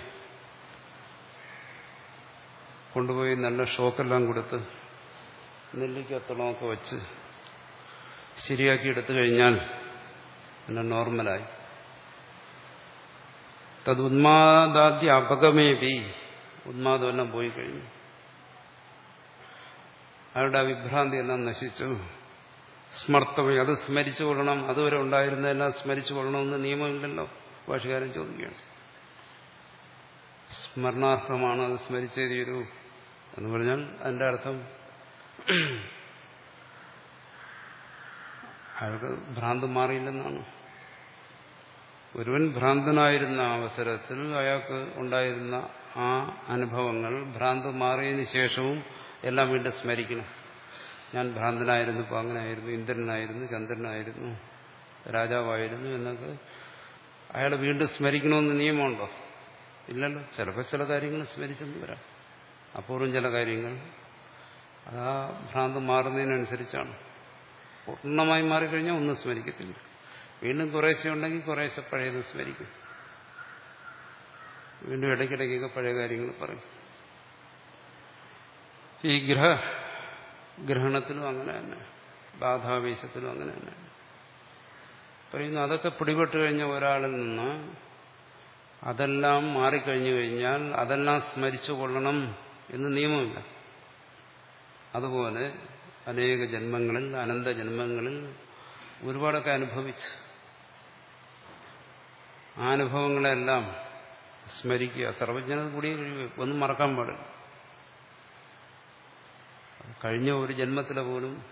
കൊണ്ടുപോയി നല്ല ഷോക്കെല്ലാം കൊടുത്ത് നെല്ലിക്കത്തണമൊക്കെ വെച്ച് ശരിയാക്കി എടുത്തു കഴിഞ്ഞാൽ പിന്നെ നോർമലായി. തത് ഉന്മാദാദ്യ അപകമേപി ഉന്മാദമെല്ലാം പോയി കഴിഞ്ഞു. അയാളുടെ വിഭ്രാന്തി എല്ലാം നശിച്ചു. സ്മർത്തമായി അത് സ്മരിച്ചു കൊള്ളണം അതുവരെ ഉണ്ടായിരുന്നതെല്ലാം സ്മരിച്ചു കൊള്ളണമെന്ന് നിയമമില്ലല്ലോ. ഭാഷകാരൻ ചോദിക്കുകയാണ്. സ്മരണാർഹമാണ് അത് സ്മരിച്ചേ തീരൂ എന്ന് പറഞ്ഞാൽ അതിന്റെ അർത്ഥം അയാൾക്ക് ഭ്രാന്ത് മാറിയില്ലെന്നാണ്. ഒരുവൻ ഭ്രാന്തനായിരുന്ന അവസരത്തിൽ അയാൾക്ക് ഉണ്ടായിരുന്ന ആ അനുഭവങ്ങൾ ഭ്രാന്ത് മാറിയതിന് ശേഷവും എല്ലാം വീണ്ടും സ്മരിക്കണം. ഞാൻ ഭ്രാന്തനായിരുന്നു ഇപ്പോൾ അങ്ങനെയായിരുന്നു ഇന്ദ്രനായിരുന്നു ചന്ദ്രനായിരുന്നു രാജാവായിരുന്നു എന്നൊക്കെ അയാൾ വീണ്ടും സ്മരിക്കണമെന്ന് നിയമമുണ്ടോ? ഇല്ലല്ലോ. ചിലപ്പോൾ ചില കാര്യങ്ങൾ സ്മരിച്ചെന്ന് വരാം. അപൂർവം ചില കാര്യങ്ങൾ അത് ആ ഭ്രാന്ത് മാറുന്നതിനനുസരിച്ചാണ്. പൂർണമായി മാറിക്കഴിഞ്ഞാൽ ഒന്നും സ്മരിക്കത്തില്ല. വീണ്ടും കുറേശ്ശെ ഉണ്ടെങ്കിൽ കുറേശ്ശെ പഴയത് സ്മരിക്കും. വീണ്ടും ഇടയ്ക്കിടയ്ക്കൊക്കെ പഴയ കാര്യങ്ങൾ പറയും. ഈ ഗ്രഹ ഗ്രഹണത്തിലും അങ്ങനെ തന്നെ. ബാധാവേശത്തിലും അങ്ങനെ തന്നെ. പറയുന്നു അതൊക്കെ പിടിപെട്ട് കഴിഞ്ഞ ഒരാളിൽ നിന്ന് അതെല്ലാം മാറിക്കഴിഞ്ഞു കഴിഞ്ഞാൽ അതെല്ലാം സ്മരിച്ചു കൊള്ളണം എന്ന് നിയമമില്ല. അതുപോലെ അനേക ജന്മങ്ങളിൽ അനന്ത ജന്മങ്ങളിൽ ഒരുപാടൊക്കെ അനുഭവിച്ചു. ആ അനുഭവങ്ങളെല്ലാം സ്മരിക്കുക. സർവജ്ഞത കൂടി ഒന്നും മറക്കാൻ പാടില്ല. കഴിഞ്ഞ ഒരു ജന്മത്തിലെ പോലും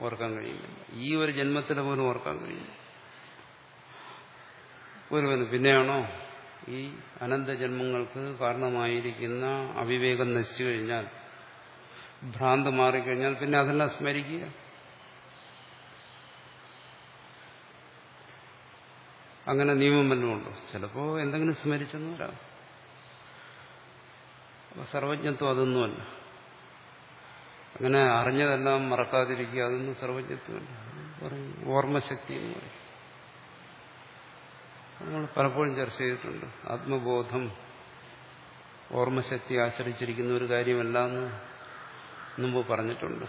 ഓർക്കാൻ കഴിയുന്നില്ല ഈ ഒരു ജന്മത്തിലെ പോലും ഓർക്കാൻ കഴിയില്ല. ഒരുവന് പിന്നെയാണോ? ഈ അനന്ത ജന്മങ്ങൾക്ക് കാരണമായിരിക്കുന്ന അവിവേകം നശിച്ചു കഴിഞ്ഞാൽ ഭ്രാന്ത് മാറിക്കഴിഞ്ഞാൽ പിന്നെ അതെല്ലാം സ്മരിക്കുക. അങ്ങനെ നിയമം വല്ലതും ഉണ്ടോ? ചിലപ്പോൾ എന്തെങ്കിലും സ്മരിച്ചെന്ന് വരാം. സർവജ്ഞത്വം അതൊന്നുമല്ല. അങ്ങനെ അറിഞ്ഞതെല്ലാം മറക്കാതിരിക്കുക അതൊന്നും സർവജ്ഞത്വമല്ല. ഓർമ്മശക്തി എന്ന് പറയും. നമ്മൾ പലപ്പോഴും ചർച്ച ചെയ്തിട്ടുണ്ട്. ആത്മബോധം ഓർമ്മശക്തി ആശ്രയിച്ചിരിക്കുന്ന ഒരു കാര്യമല്ല എന്ന് മുമ്പ് പറഞ്ഞിട്ടുണ്ട്.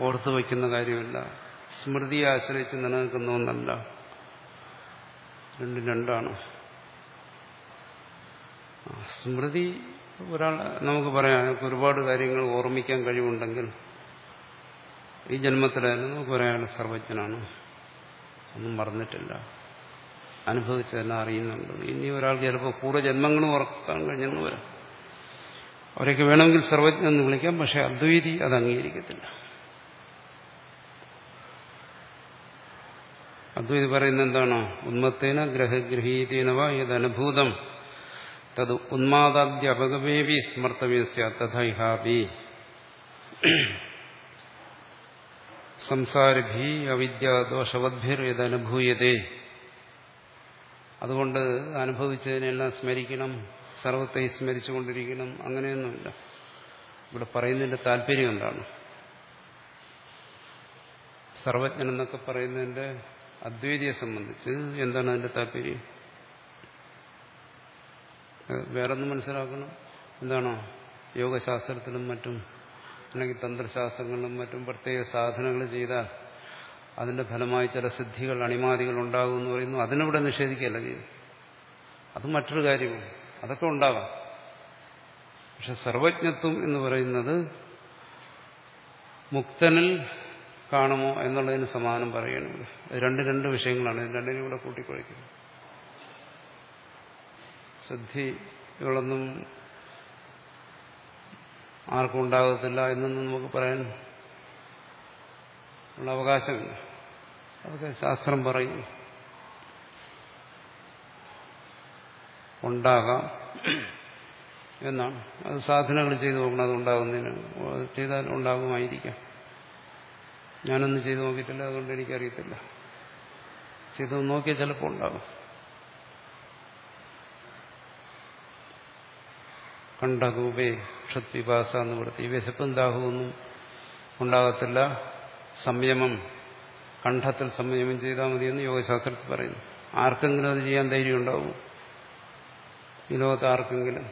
ഓർത്തു വയ്ക്കുന്ന കാര്യമല്ല. സ്മൃതിയെ ആശ്രയിച്ച് നിലനിൽക്കുന്ന ഒന്നല്ല രണ്ടും രണ്ടാണ്. സ്മൃതി ഒരാൾ നമുക്ക് പറയാം ഒരുപാട് കാര്യങ്ങൾ ഓർമ്മിക്കാൻ കഴിവുണ്ടെങ്കിൽ ഈ ജന്മത്തിലായാലും നമുക്ക് പറയാൻ സർവജ്ഞനാണ്. ഒന്നും മറന്നിട്ടില്ല. അനുഭവിച്ചതെല്ലാം അറിയുന്നുണ്ട്. ഇനി ഒരാൾക്ക് ചിലപ്പോൾ പൂർവജന്മങ്ങളും ഓർക്കാൻ കഴിഞ്ഞെന്ന് വരാം. അവരൊക്കെ വേണമെങ്കിൽ സർവജ്ഞൻ എന്ന് വിളിക്കാം പക്ഷെ അദ്വൈതി അത് അംഗീകരിക്കത്തില്ല. അദ്വൈതി പറയുന്ന എന്താണ്? ഉന്മത്തേന ഗ്രഹഗ്രഹീതേനവ യദനുഭൂതം. തത് ഉന്മാദാദ്യ അപകമേവി സ്മർത്തവ്യ അവിദ്യ ദോഷവദ്ഭിർ അവിദ്യാദോഷവദ്ഭിർ അതുകൊണ്ട് അനുഭവിച്ചതിനെല്ലാം സ്മരിക്കണം. സർവത്തെ സ്മരിച്ചുകൊണ്ടിരിക്കണം അങ്ങനെയൊന്നുമില്ല. ഇവിടെ പറയുന്നതിന്റെ താല്പര്യം എന്താണ്? സർവജ്ഞൻ എന്നൊക്കെ പറയുന്നതിന്റെ അദ്വൈതിയെ സംബന്ധിച്ച് എന്താണ് അതിന്റെ താല്പര്യം? വേറൊന്ന് മനസ്സിലാക്കണം? എന്താണോ? യോഗശാസ്ത്രത്തിലും മറ്റും അല്ലെങ്കിൽ തന്ത്രശാസ്ത്രങ്ങളിലും മറ്റും പ്രത്യേക സാധനങ്ങൾ ചെയ്താൽ അതിന്റെ ഫലമായി ചില സിദ്ധികൾ അണിമാതികൾ ഉണ്ടാകുമെന്ന് പറയുന്നു. അതിനവിടെ നിഷേധിക്കുകയല്ല ചെയ്തു അത് മറ്റൊരു കാര്യമാണ്. അതൊക്കെ ഉണ്ടാകാം പക്ഷെ സർവജ്ഞത്വം എന്ന് പറയുന്നത് മുക്തനിൽ കാണുമോ എന്നുള്ളതിന് സമാനം പറയണം രണ്ട് രണ്ട് വിഷയങ്ങളാണ്. ഇത് രണ്ടിനും കൂടെ കൂട്ടിക്കുഴയ്ക്കുന്നത് സിദ്ധികളൊന്നും ആർക്കും ഉണ്ടാകത്തില്ല എന്നൊന്നും നമുക്ക് പറയാൻ ഉള്ള അവകാശമില്ല. അതൊക്കെ ശാസ്ത്രം പറയും. ഉണ്ടാകാം എന്നാണ്. അത് സാധനകൾ ചെയ്തു നോക്കണം അത് ഉണ്ടാകുന്നതിന്. ചെയ്താൽ ഉണ്ടാകുമായിരിക്കാം. ഞാനൊന്നും ചെയ്തു നോക്കിയിട്ടില്ല അതുകൊണ്ട് എനിക്കറിയത്തില്ല. ചെയ്ത് നോക്കിയാൽ ചിലപ്പോൾ ഉണ്ടാകും. കണ്ടകൂപേ ക്ഷത്വിപാസ എന്ന് കൊടുത്ത് ഈ വിശപ്പും ദാഹമൊന്നും ഉണ്ടാകത്തില്ല. സംയമം കണ്ഠത്തിൽ സംയമം ചെയ്താൽ മതിയെന്ന് യോഗശാസ്ത്രത്തിൽ പറയുന്നു. ആർക്കെങ്കിലും അത് ചെയ്യാൻ ധൈര്യം ഉണ്ടാവും ഈ ലോകത്ത് ആർക്കെങ്കിലും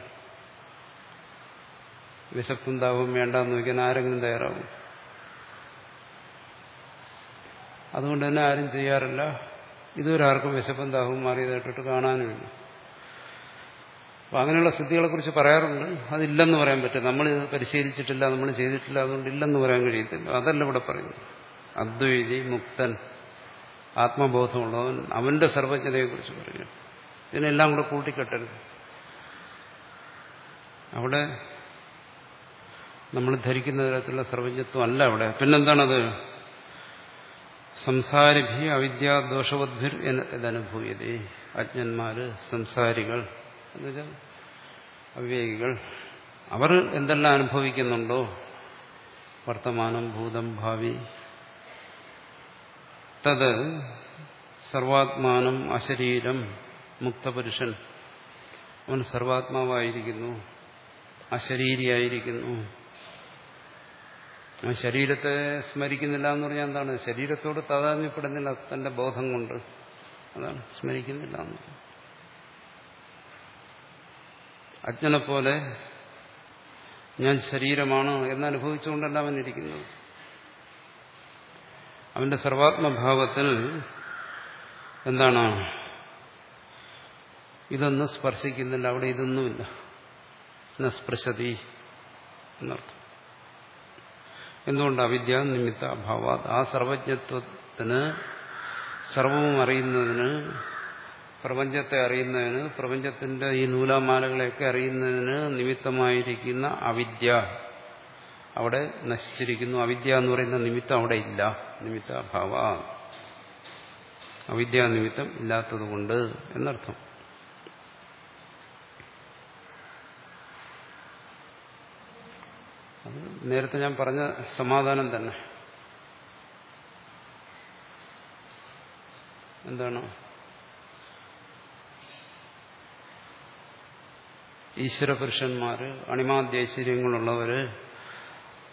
വിശപ്പും ദാഹവും വേണ്ടെന്ന് വയ്ക്കാൻ ആരെങ്കിലും തയ്യാറാവും? അതുകൊണ്ട് തന്നെ ആരും ചെയ്യാറില്ല. ഇതുവരെ ആർക്കും വിശപ്പും ദാഹവും മാറിയതായിട്ടിട്ട് കാണാനുമില്ല. അപ്പം അങ്ങനെയുള്ള സ്ഥിതികളെക്കുറിച്ച് പറയാറുണ്ട്. അതില്ലെന്ന് പറയാൻ പറ്റും നമ്മൾ പരിശീലിച്ചിട്ടില്ല നമ്മൾ ചെയ്തിട്ടില്ല അതുകൊണ്ട് ഇല്ലെന്ന് പറയാൻ കഴിയത്തില്ല. അതല്ല ഇവിടെ പറയുന്നത്. അദ്വൈതി മുക്തൻ ആത്മബോധമുള്ളവൻ അവന്റെ സർവജ്ഞതയെക്കുറിച്ച് പറയുന്നു. ഇതിനെല്ലാം കൂടെ കൂട്ടിക്കെട്ടരുത്. അവിടെ നമ്മൾ ധരിക്കുന്ന തരത്തിലുള്ള സർവജ്ഞത്വം അല്ല അവിടെ. പിന്നെന്താണത്? സംസാരിഭി അവിദ്യാദോഷവദ്ഭിർ എന്നതനുഭൂയതേ അജ്ഞന്മാര് സംസാരികൾ എന്നുവെച്ചാൽ അവിവേകികൾ. അവർ എന്തെല്ലാം അനുഭവിക്കുന്നുണ്ടോ? വർത്തമാനം ഭൂതം ഭാവി. തത് സർവാത്മാനം അശരീരം മുക്തപുരുഷൻ. അവൻ സർവാത്മാവായിരിക്കുന്നു. അശരീരിയായിരിക്കുന്നു. ആ ശരീരത്തെ സ്മരിക്കുന്നില്ല എന്ന് പറഞ്ഞാൽ എന്താണ്? ശരീരത്തോട് താതാത്മ്യപ്പെടുന്നില്ല തന്റെ ബോധം കൊണ്ട്. അതാണ് സ്മരിക്കുന്നില്ല എന്ന് അജ്ഞനെ പോലെ ഞാൻ ശരീരമാണ് എന്നനുഭവിച്ചുകൊണ്ടല്ല അവൻ ഇരിക്കുന്നത്. അവന്റെ സർവാത്മഭാവത്തിൽ എന്താണ്? ഇതൊന്നും സ്പർശിക്കുന്നില്ല അവിടെ ഇതൊന്നുമില്ല. സ്പൃശതി എന്നർത്ഥം. എന്തുകൊണ്ട് അവിദ്യ നിമിത്ത അഭാവ ആ സർവജ്ഞത്വത്തിന് സർവവും അറിയുന്നതിന് പ്രപഞ്ചത്തെ അറിയുന്നതിന് പ്രപഞ്ചത്തിന്റെ ഈ നൂലാമാലകളെയൊക്കെ അറിയുന്നതിന് നിമിത്തമായിരിക്കുന്ന അവിദ്യ അവിടെ നശിച്ചിരിക്കുന്നു. അവിദ്യ എന്ന് പറയുന്ന നിമിത്തം അവിടെ ഇല്ല. നിമിത്ത അഭാവ. അവിദ്യാനിമിത്തം ഇല്ലാത്തതുകൊണ്ട് എന്നർത്ഥം. അത് നേരത്തെ ഞാൻ പറഞ്ഞ സമാധാനം തന്നെ. എന്താണ്? ഈശ്വരപുരുഷന്മാര് അണിമാദ്യൈശ്വര്യങ്ങളുള്ളവര്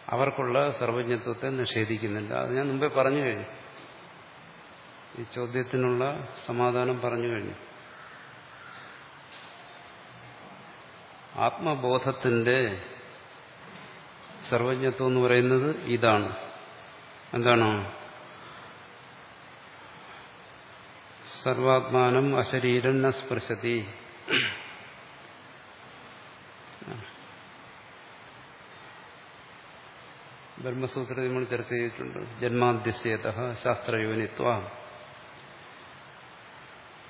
അവർക്കുള്ള സർവജ്ഞത്വത്തെ നിഷേധിക്കുന്നില്ല. അത് ഞാൻ മുമ്പേ പറഞ്ഞു കഴിഞ്ഞു. ഈ ചോദ്യത്തിനുള്ള സമാധാനം പറഞ്ഞു കഴിഞ്ഞു. ആത്മബോധത്തിന്റെ സർവജ്ഞത്വം എന്ന് പറയുന്നത് ഇതാണ്. എന്താണോ? സർവാത്മാനം അശരീരം സ്പർശതി ബ്രഹ്മസൂത്രത്തിൽ നമ്മൾ ചർച്ച ചെയ്തിട്ടുണ്ട്. ജന്മാദ്യസ്യത ശാസ്ത്രയോനിത്വ.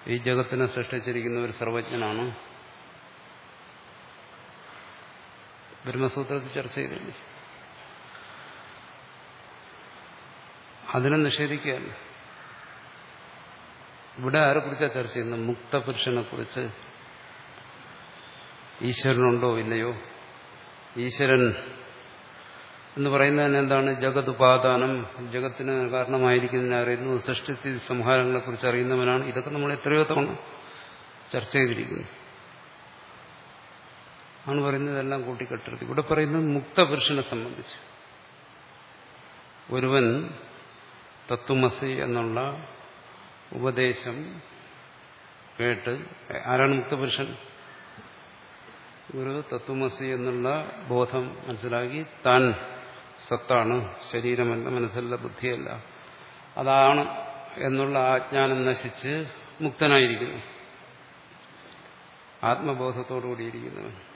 ഈ ജഗത്തിനെ സൃഷ്ടിച്ചിരിക്കുന്ന ഒരു സർവജ്ഞനാണ് ബ്രഹ്മസൂത്രത്തിൽ ചർച്ച ചെയ്തില്ലേ അതിനെ നിഷേധിക്കുകയല്ല ഇവിടെ ആരെ കുറിച്ചാണ് ചർച്ച ചെയ്യുന്നത്? മുക്തപുരുഷനെ കുറിച്ച്. ഈശ്വരനുണ്ടോ ഇല്ലയോ? ഈശ്വരൻ എന്ന് പറയുന്നതിന് എന്താണ്? ജഗത് ഉപാദാനം ജഗത്തിന് കാരണമായിരിക്കുന്നതിനെ അറിയുന്നു. സംഹാരങ്ങളെ കുറിച്ച് അറിയുന്നവനാണ്. ഇതൊക്കെ നമ്മൾ എത്രയോ തവണ ചർച്ച ചെയ്തിരിക്കുന്നു. ആണ് പറയുന്നത് എല്ലാം കൂട്ടിക്കെട്ടരുത് ഇവിടെ പറയുന്നത് മുക്തപുരുഷനെ സംബന്ധിച്ച്. ഒരുവൻ തത്വമസി എന്നുള്ള ഉപദേശം കേട്ട് ആരാണ് മുക്തപുരുഷൻ? ഒരു തത്വമസി എന്നുള്ള ബോധം മനസ്സിലാക്കി താൻ സത്താണ് ശരീരമല്ല മനസ്സല്ല ബുദ്ധിയല്ല. അതാണ് എന്നുള്ള ആജ്ഞാനം നശിച്ച് മുക്തനായിരിക്കുന്നു. ആത്മബോധത്തോടുകൂടിയിരിക്കുന്നവൻ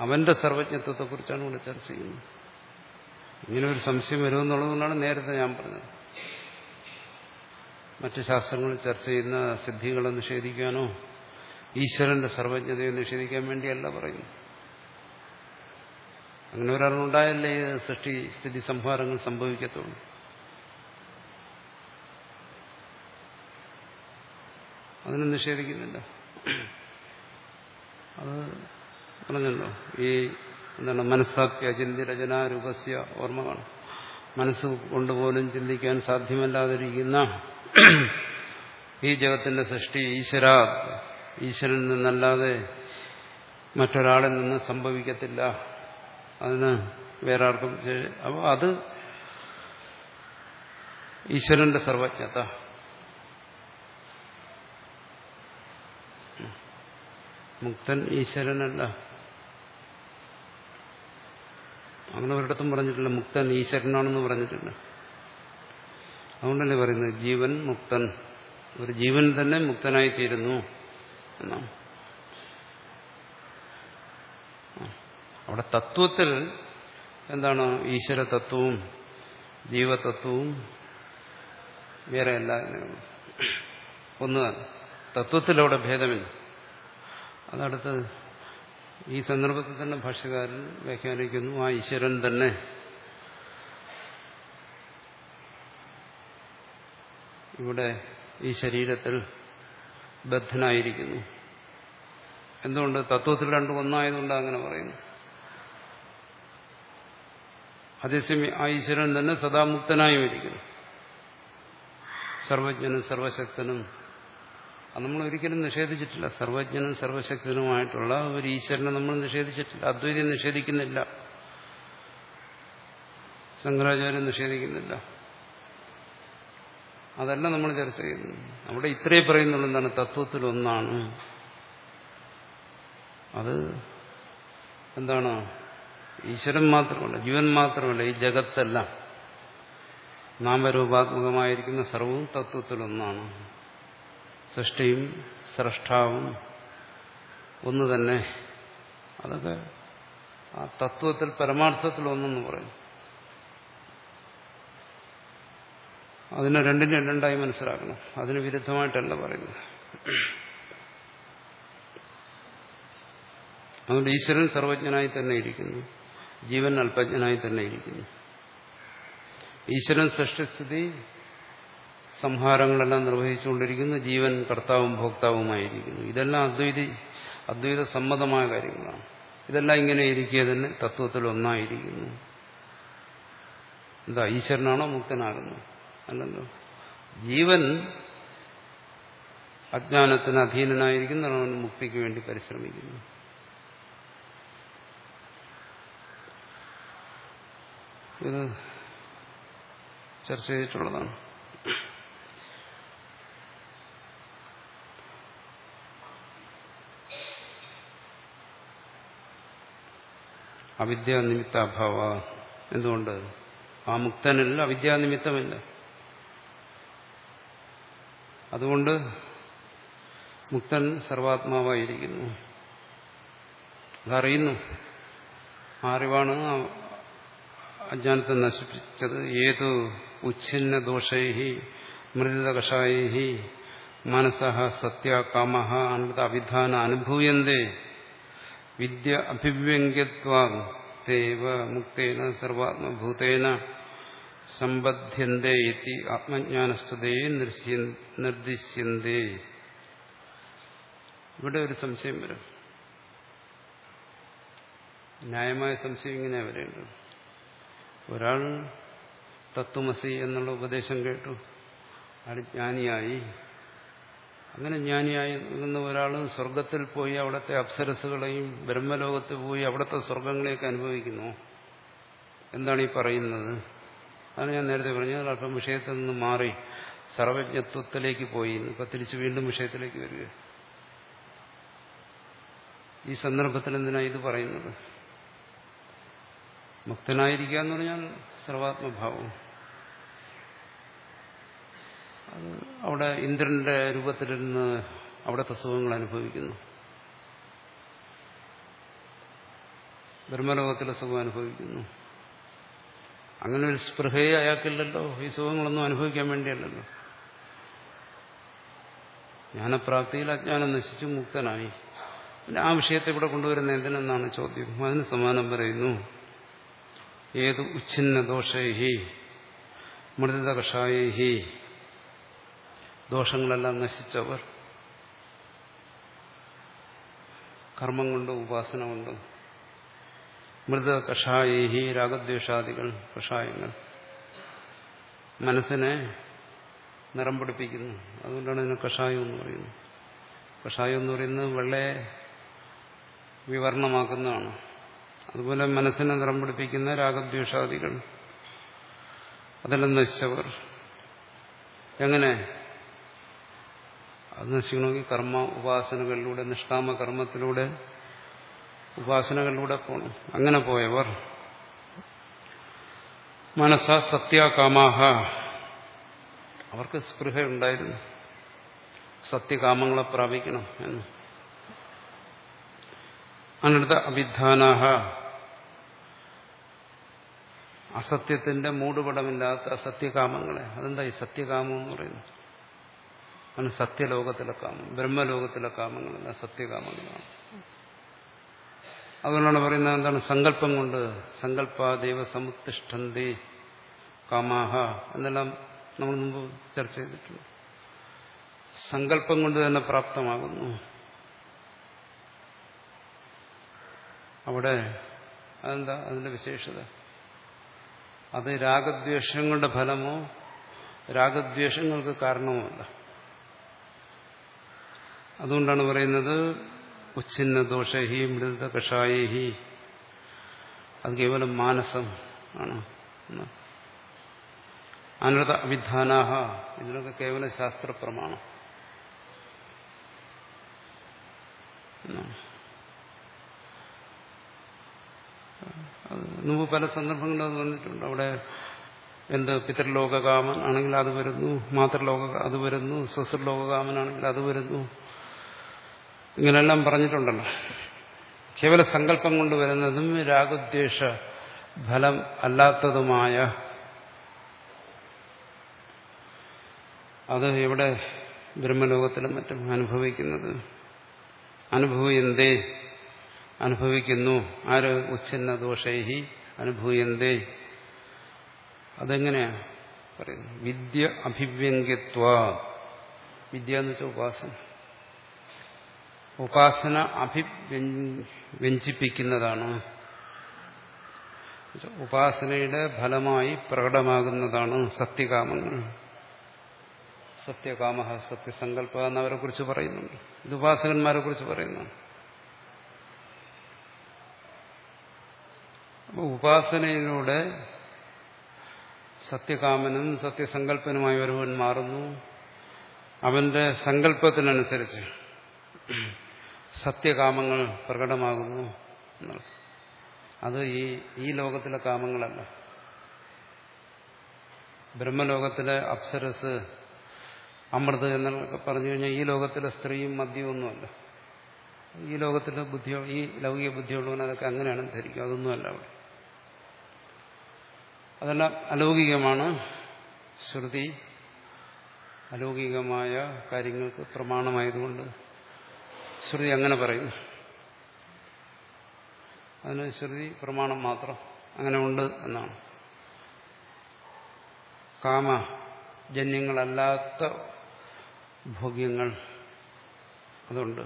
അവന്റെ സർവജ്ഞത്വത്തെക്കുറിച്ചാണ് ഇവിടെ ചർച്ച ചെയ്യുന്നത്. ഇങ്ങനെ ഒരു സംശയം വരുമെന്നുള്ളതുകൊണ്ടാണ് നേരത്തെ ഞാൻ പറഞ്ഞത്. മറ്റ് ശാസ്ത്രങ്ങൾ ചർച്ച ചെയ്യുന്ന സിദ്ധികളെ നിഷേധിക്കാനോ ഈശ്വരന്റെ സർവജ്ഞതയെ നിഷേധിക്കാൻ വേണ്ടിയല്ല പറയുന്നു അങ്ങനെ ഒരാളുണ്ടായല്ലേ സൃഷ്ടി സ്ഥിതി സംഹാരങ്ങൾ സംഭവിക്കത്തുള്ളൂ? അതിനെ നിഷേധിക്കുന്നില്ല. അത് പറഞ്ഞല്ലോ. ഈ എന്താണ് മനസ്സാക്കിയ ചിന്തി രചന രൂപസ്യ ഓർമ്മകൾ മനസ്സ് കൊണ്ടുപോലും ചിന്തിക്കാൻ സാധ്യമല്ലാതിരിക്കുന്ന ഈ ജഗത്തിന്റെ സൃഷ്ടി ഈശ്വര. ഈശ്വരൻ നിന്നല്ലാതെ മറ്റൊരാളിൽ നിന്ന് സംഭവിക്കത്തില്ല. അതിന് വേറെ ആർക്കും അപ്പോൾ അത് ഈശ്വരന്റെ സർവജ്ഞത. മുക്തൻ ഈശ്വരനല്ല. അങ്ങനെ ഒരിടത്തും പറഞ്ഞിട്ടില്ല. മുക്തൻ ഈശ്വരനാണെന്ന് പറഞ്ഞിട്ടില്ല. അതുകൊണ്ടല്ലേ പറയുന്നത്? ജീവൻ മുക്തൻ. ഒരു ജീവൻ തന്നെ മുക്തനായി തീരുന്നു എന്നാണ്. അവിടെ തത്വത്തിൽ എന്താണ്? ഈശ്വര തത്വവും ജീവതത്വവും വേറെ എല്ലാ ഒന്ന് തത്വത്തിൽ അവിടെ ഭേദമില്ല. അതടുത്ത് ഈ സന്ദർഭത്തിൽ തന്നെ ഭാഷകാരൻ വ്യാഖ്യാനിക്കുന്നു ആ ഈശ്വരൻ തന്നെ. ഇവിടെ ഈ ശരീരത്തിൽ ബദ്ധനായിരിക്കുന്നു. എന്തുകൊണ്ട്? തത്വത്തിൽ രണ്ടും ഒന്നായതുകൊണ്ട് അങ്ങനെ പറയുന്നു. അതേസമയം ആ ഈശ്വരൻ തന്നെ സദാമുക്തനായും ഇരിക്കുന്നു. സർവജ്ഞനും സർവശക്തനും അത് നമ്മൾ ഒരിക്കലും നിഷേധിച്ചിട്ടില്ല. സർവജ്ഞനും സർവശക്തനുമായിട്ടുള്ള ഒരു ഈശ്വരനെ നമ്മൾ നിഷേധിച്ചിട്ടില്ല. അദ്വൈതം നിഷേധിക്കുന്നില്ല. ശങ്കരാചാര്യം നിഷേധിക്കുന്നില്ല. അതല്ല നമ്മൾ ചർച്ച ചെയ്യുന്നത്. അവിടെ ഇത്രേ പറയുന്നുള്ളൂ എന്താണ്? തത്വത്തിൽ ഒന്നാണ്. അത് എന്താണ്? ഈശ്വരൻ മാത്രമല്ല ജീവൻ മാത്രമല്ല ഈ ജഗത്തല്ല. നാമരൂപാത്മകമായിരിക്കുന്ന സർവവും തത്വത്തിലൊന്നാണ്. സൃഷ്ടിയും സ്രഷ്ടാവും ഒന്ന് തന്നെ. അതൊക്കെ ആ തത്വത്തിൽ പരമാർത്ഥത്തിൽ ഒന്നെന്ന് പറയും. അതിനെ രണ്ടിനെ രണ്ടായി മനസ്സിലാക്കണം. അതിന് വിരുദ്ധമായിട്ടല്ല പറയുന്നത്. അതുകൊണ്ട് ഈശ്വരൻ സർവജ്ഞനായി തന്നെ ഇരിക്കുന്നു. ജീവൻ അല്പജ്ഞനായി തന്നെ ഇരിക്കുന്നു. ഈശ്വരൻ സൃഷ്ടിസ്ഥിതി സംഹാരങ്ങളെല്ലാം നിർവഹിച്ചുകൊണ്ടിരിക്കുന്നു ജീവൻ കർത്താവും ഭോക്താവുമായിരിക്കുന്നു. ഇതെല്ലാം അദ്വൈതി അദ്വൈത സമ്മതമായ കാര്യങ്ങളാണ്. ഇതെല്ലാം ഇങ്ങനെ ഇരിക്കുക തന്നെ തത്വത്തിൽ ഒന്നായിരിക്കുന്നു. എന്താ ഈശ്വരനാണോ മുക്തനാകുന്നു? അല്ലല്ലോ. ജീവൻ അജ്ഞാനത്തിന് അധീനനായിരിക്കുന്നതാണ് അവൻ മുക്തിക്ക് വേണ്ടി പരിശ്രമിക്കുന്നു. ഇത് ചർച്ച ചെയ്തിട്ടുള്ളതാണ്. അവിദ്യാനിമിത്താഭാവ. എന്തുകൊണ്ട്? ആ മുക്തനല്ല അവിദ്യാനിമിത്തമല്ല. അതുകൊണ്ട് മുക്തൻ സർവാത്മാവായിരിക്കുന്നു. അതറിയുന്നു. അറിവാണ് അജ്ഞാനത്തെ നശിപ്പിച്ചത്. ഏത് ഉച്ഛിന്ന ദോഷൈഹി മൃദിതകഷായി മനസ സത്യ കാമഹ അനൃത അവിധാന അനുഭൂയന്തേ. വിദ്യ അഭിവ്യംഗ്യത്വ. മുക്തേന സർവാത്മഭൂതേന സമ്പദ്ധ്യന്തേ ഇതി ആത്മജ്ഞാനസ്ഥതയെ നിർദ്ദിശ്യന്തേ. ഇവിടെ ഒരു സംശയം വരും. ന്യായമായ സംശയം ഇങ്ങനെ വരേണ്ടത്. ഒരാൾ തത്വമസി എന്നുള്ള ഉപദേശം കേട്ടു. അയാൾ ജ്ഞാനിയായി. അങ്ങനെ ജ്ഞാനിയായി നിൽക്കുന്ന ഒരാൾ സ്വർഗത്തിൽ പോയി അവിടുത്തെ അപ്സരസുകളെയും ബ്രഹ്മലോകത്ത് പോയി അവിടുത്തെ സ്വർഗങ്ങളെയൊക്കെ അനുഭവിക്കുന്നു. എന്താണ് ഈ പറയുന്നത്? അതാണ് ഞാൻ നേരത്തെ പറഞ്ഞത്. അല്പം വിഷയത്തിൽ നിന്ന് മാറി സർവജ്ഞത്വത്തിലേക്ക് പോയി. ഇപ്പം തിരിച്ച് വീണ്ടും വിഷയത്തിലേക്ക് വരിക. ഈ സന്ദർഭത്തിൽ എന്തിനാണ് ഇത് പറയുന്നത്? മുക്തനായിരിക്കുക എന്ന് പറഞ്ഞാൽ സർവാത്മഭാവം. അവിടെ ഇന്ദ്രന്റെ രൂപത്തിലിരുന്ന് അവിടെ സുഖങ്ങൾ അനുഭവിക്കുന്നു. ബ്രഹ്മലോകത്തിലെ സുഖം അനുഭവിക്കുന്നു. അങ്ങനെ ഒരു സ്പൃഹയെ അയാൾക്കില്ലല്ലോ. ഈ സുഖങ്ങളൊന്നും അനുഭവിക്കാൻ വേണ്ടിയല്ലല്ലോ. ജ്ഞാനപ്രാപ്തിയിൽ അജ്ഞാനം നശിച്ചു മുക്തനായി. പിന്നെ ആ വിഷയത്തെ ഇവിടെ കൊണ്ടുവരുന്ന എന്തിനെന്നാണ് ചോദ്യം. അതിന് സമാനം പറയുന്നു. ഏത് ഉച്ഛിന്ന ദോഷേഹി മൃദിത കഷായൈഹി ദോഷങ്ങളെല്ലാം നശിച്ചവർ കർമ്മം കൊണ്ടും ഉപാസന കൊണ്ടും മൃത കഷായേഹി രാഗദ്വേഷാദികൾ കഷായങ്ങൾ മനസ്സിനെ നിറം പിടിപ്പിക്കുന്നു. അതുകൊണ്ടാണ് ഇതിന് കഷായം എന്ന് പറയുന്നത്. കഷായം എന്ന് പറയുന്നത് വെള്ളയെ വിവരണമാക്കുന്നതാണ് അതുപോലെ മനസ്സിനെ നിറം പിടിപ്പിക്കുന്ന രാഗദ്വേഷാദികൾ. അതെല്ലാം നശിച്ചവർ. എങ്ങനെ? അത് നശിക്കണമെങ്കിൽ കർമ്മ ഉപാസനകളിലൂടെ നിഷ്കാമ കർമ്മത്തിലൂടെ ഉപാസനകളിലൂടെ പോകണം അങ്ങനെ പോയവർ മനസ്സ സത്യകാമാഹ. അവർക്ക് സ്പൃഹ ഉണ്ടായിരുന്നു സത്യകാമങ്ങളെ പ്രാപിക്കണം എന്ന്. അനടുത്ത അഭിധാനാഹ. അസത്യത്തിന്റെ മൂടുപടമില്ലാത്ത അസത്യകാമങ്ങളെ അതെന്താ ഈ സത്യകാമം എന്ന് പറയുന്നത്? ആണ് സത്യലോകത്തിലെ കാമം ബ്രഹ്മലോകത്തിലെ കാമങ്ങളല്ല സത്യകാമങ്ങളാണ്. അതുകൊണ്ടാണ് പറയുന്നത് എന്താണ്? സങ്കല്പം കൊണ്ട് സങ്കല്പാദേവ സമുത്തിഷ്ഠന്തി കാമാഹ എന്നെല്ലാം നമ്മൾ മുമ്പ് ചർച്ച ചെയ്തിട്ടുണ്ട്. സങ്കല്പം കൊണ്ട് തന്നെ പ്രാപ്തമാകുന്നു. അവിടെ അതെന്താ? അതിന്റെ വിശേഷത. അത് രാഗദ്വേഷങ്ങളുടെ ഫലമോ രാഗദ്വേഷങ്ങൾക്ക് കാരണവുമല്ല അതുകൊണ്ടാണ് പറയുന്നത് ഉച്ഛിന്ന ദോഷഹി മൃദ കഷായേഹി. അത് കേവലം മാനസം ആണ്. അനൃത അഭിധാനാഹ ഇതിനൊക്കെ കേവല ശാസ്ത്രപ്രമാണം. മുമ്പ് പല സന്ദർഭങ്ങളും അത് വന്നിട്ടുണ്ട്. അവിടെ എന്ത് പിതൃലോകകാമൻ ആണെങ്കിൽ അത് വരുന്നു മാതൃലോക അത് വരുന്നു സ്വസൃലോകകാമനാണെങ്കിൽ അത് വരുന്നു. ഇങ്ങനെല്ലാം പറഞ്ഞിട്ടുണ്ടല്ലോ. കേവല സങ്കല്പം കൊണ്ട് വരുന്നതും രാഗദ്വേഷ ഫലം അല്ലാത്തതുമായ അത് എവിടെ ബ്രഹ്മലോകത്തിലും മറ്റും അനുഭവിക്കുന്നത്. അനുഭവയന്തേ അനുഭവിക്കുന്നു. ആര് ഉച്ഛന്ന ദോഷൈഹി അനുഭൂയന്തേ അതെങ്ങനെയാ പറയുന്നു വിദ്യ അഭിവ്യംഗ്യത്വ. വിദ്യ എന്ന് വെച്ചാൽ ഉപാസന. ഉപാസന അഭിവ്യഞ്ജിപ്പിക്കുന്നതാണ് ഉപാസനയുടെ ഫലമായി പ്രകടമാകുന്നതാണ് സത്യകാമങ്ങൾ സത്യകാമ സത്യസങ്കല്പ എന്നവരെ കുറിച്ച് പറയുന്നുണ്ട്. ഇത് ഉപാസകന്മാരെ കുറിച്ച് അപ്പോൾ ഉപാസനയിലൂടെ സത്യകാമനും സത്യസങ്കല്പനുമായി ഒരുവൻ മാറുന്നു. അവന്റെ സങ്കല്പത്തിനനുസരിച്ച് സത്യകാമങ്ങൾ പ്രകടമാകുന്നു എന്നുള്ളത്. അത് ഈ ഈ ലോകത്തിലെ കാമങ്ങളല്ല. ബ്രഹ്മലോകത്തിലെ അപ്സരസ് അമൃത് എന്നൊക്കെ പറഞ്ഞു കഴിഞ്ഞാൽ ഈ ലോകത്തിലെ സ്ത്രീയും മദ്യമൊന്നുമല്ല ഈ ലോകത്തിലെ ബുദ്ധിയോ ഈ ലൗകിക ബുദ്ധിയുള്ളവൻ അതൊക്കെ അങ്ങനെയാണ് ധരിക്കുക. അതൊന്നുമല്ല അവിടെ. അതെല്ലാം അലൗകികമാണ് ശ്രുതി. അലൗകികമായ കാര്യങ്ങൾക്ക് പ്രമാണമായതുകൊണ്ട് ശ്രുതി അങ്ങനെ പറയും. അതിന് ശ്രുതി പ്രമാണം മാത്രം അങ്ങനെ ഉണ്ട് എന്നാണ്. കാമ കാമജന്യങ്ങളല്ലാത്ത ഭോഗ്യങ്ങൾ അതുണ്ട്.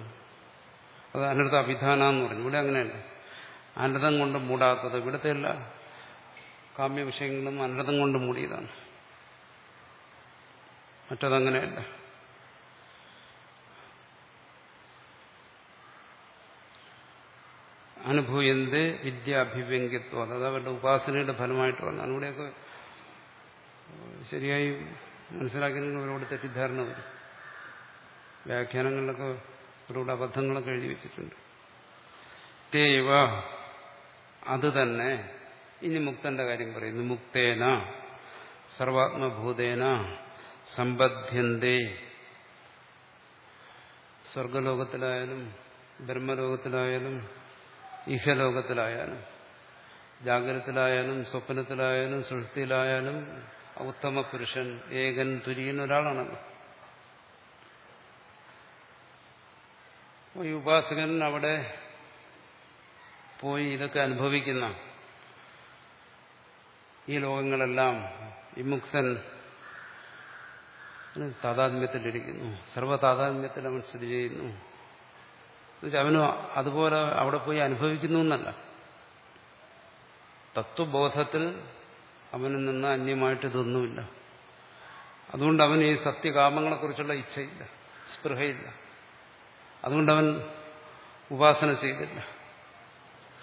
അത് അനർത്ഥ അഭിധാന എന്ന് പറഞ്ഞു. ഇവിടെ അങ്ങനെയല്ല. അനർത്ഥം കൊണ്ട് മൂടാത്തത് ഇവിടുത്തെ എല്ലാ കാമ്യ വിഷയങ്ങളും അനർത്ഥം കൊണ്ട് മൂടിയതാണ്. മറ്റതങ്ങനെയല്ല. അനുഭൂയന്ത് വിദ്യാഭിവ്യംഗ്യത്വം അത് അവരുടെ ഉപാസനയുടെ ഫലമായിട്ട് വന്നാണ് ഇവിടെയൊക്കെ ശരിയായി മനസ്സിലാക്കിയെങ്കിൽ അവരോട് തെറ്റിദ്ധാരണ വരും വ്യാഖ്യാനങ്ങളിലൊക്കെ അവരോട് അബദ്ധങ്ങളൊക്കെ എഴുതി വെച്ചിട്ടുണ്ട്. തേവ അത് തന്നെ. ഇനി മുക്തന്റെ കാര്യം പറയുന്നു. മുക്തേന സർവാത്മഭൂതേന സമ്പദ്ധ്യന്തേ. സ്വർഗലോകത്തിലായാലും ബ്രഹ്മലോകത്തിലായാലും ഇഹലോകത്തിലായാലും ജാഗ്രതത്തിലായാലും സ്വപ്നത്തിലായാലും സൃഷ്ടിയിലായാലും ഉത്തമ പുരുഷൻ ഏകൻ തുര്യൻ ഒരാളാണല്ലോ ഈ ഉപാസകൻ അവിടെ പോയി ഇതൊക്കെ അനുഭവിക്കുന്ന ഈ ലോകങ്ങളെല്ലാം വിമുക്തൻ താതാത്മ്യത്തിലിരിക്കുന്നു. സർവതാതാത്മ്യത്തിൽ അവൻ സ്ഥിതി ചെയ്യുന്നു. അവന് അതുപോലെ അവിടെ പോയി അനുഭവിക്കുന്നു എന്നല്ല. തത്വബോധത്തിൽ അവനിൽ നിന്ന് അന്യമായിട്ട് ഇതൊന്നുമില്ല. അതുകൊണ്ട് അവൻ ഈ സത്യകാമങ്ങളെക്കുറിച്ചുള്ള ഇച്ഛയില്ല സ്പൃഹയില്ല. അതുകൊണ്ട് അവൻ ഉപാസന ചെയ്തില്ല.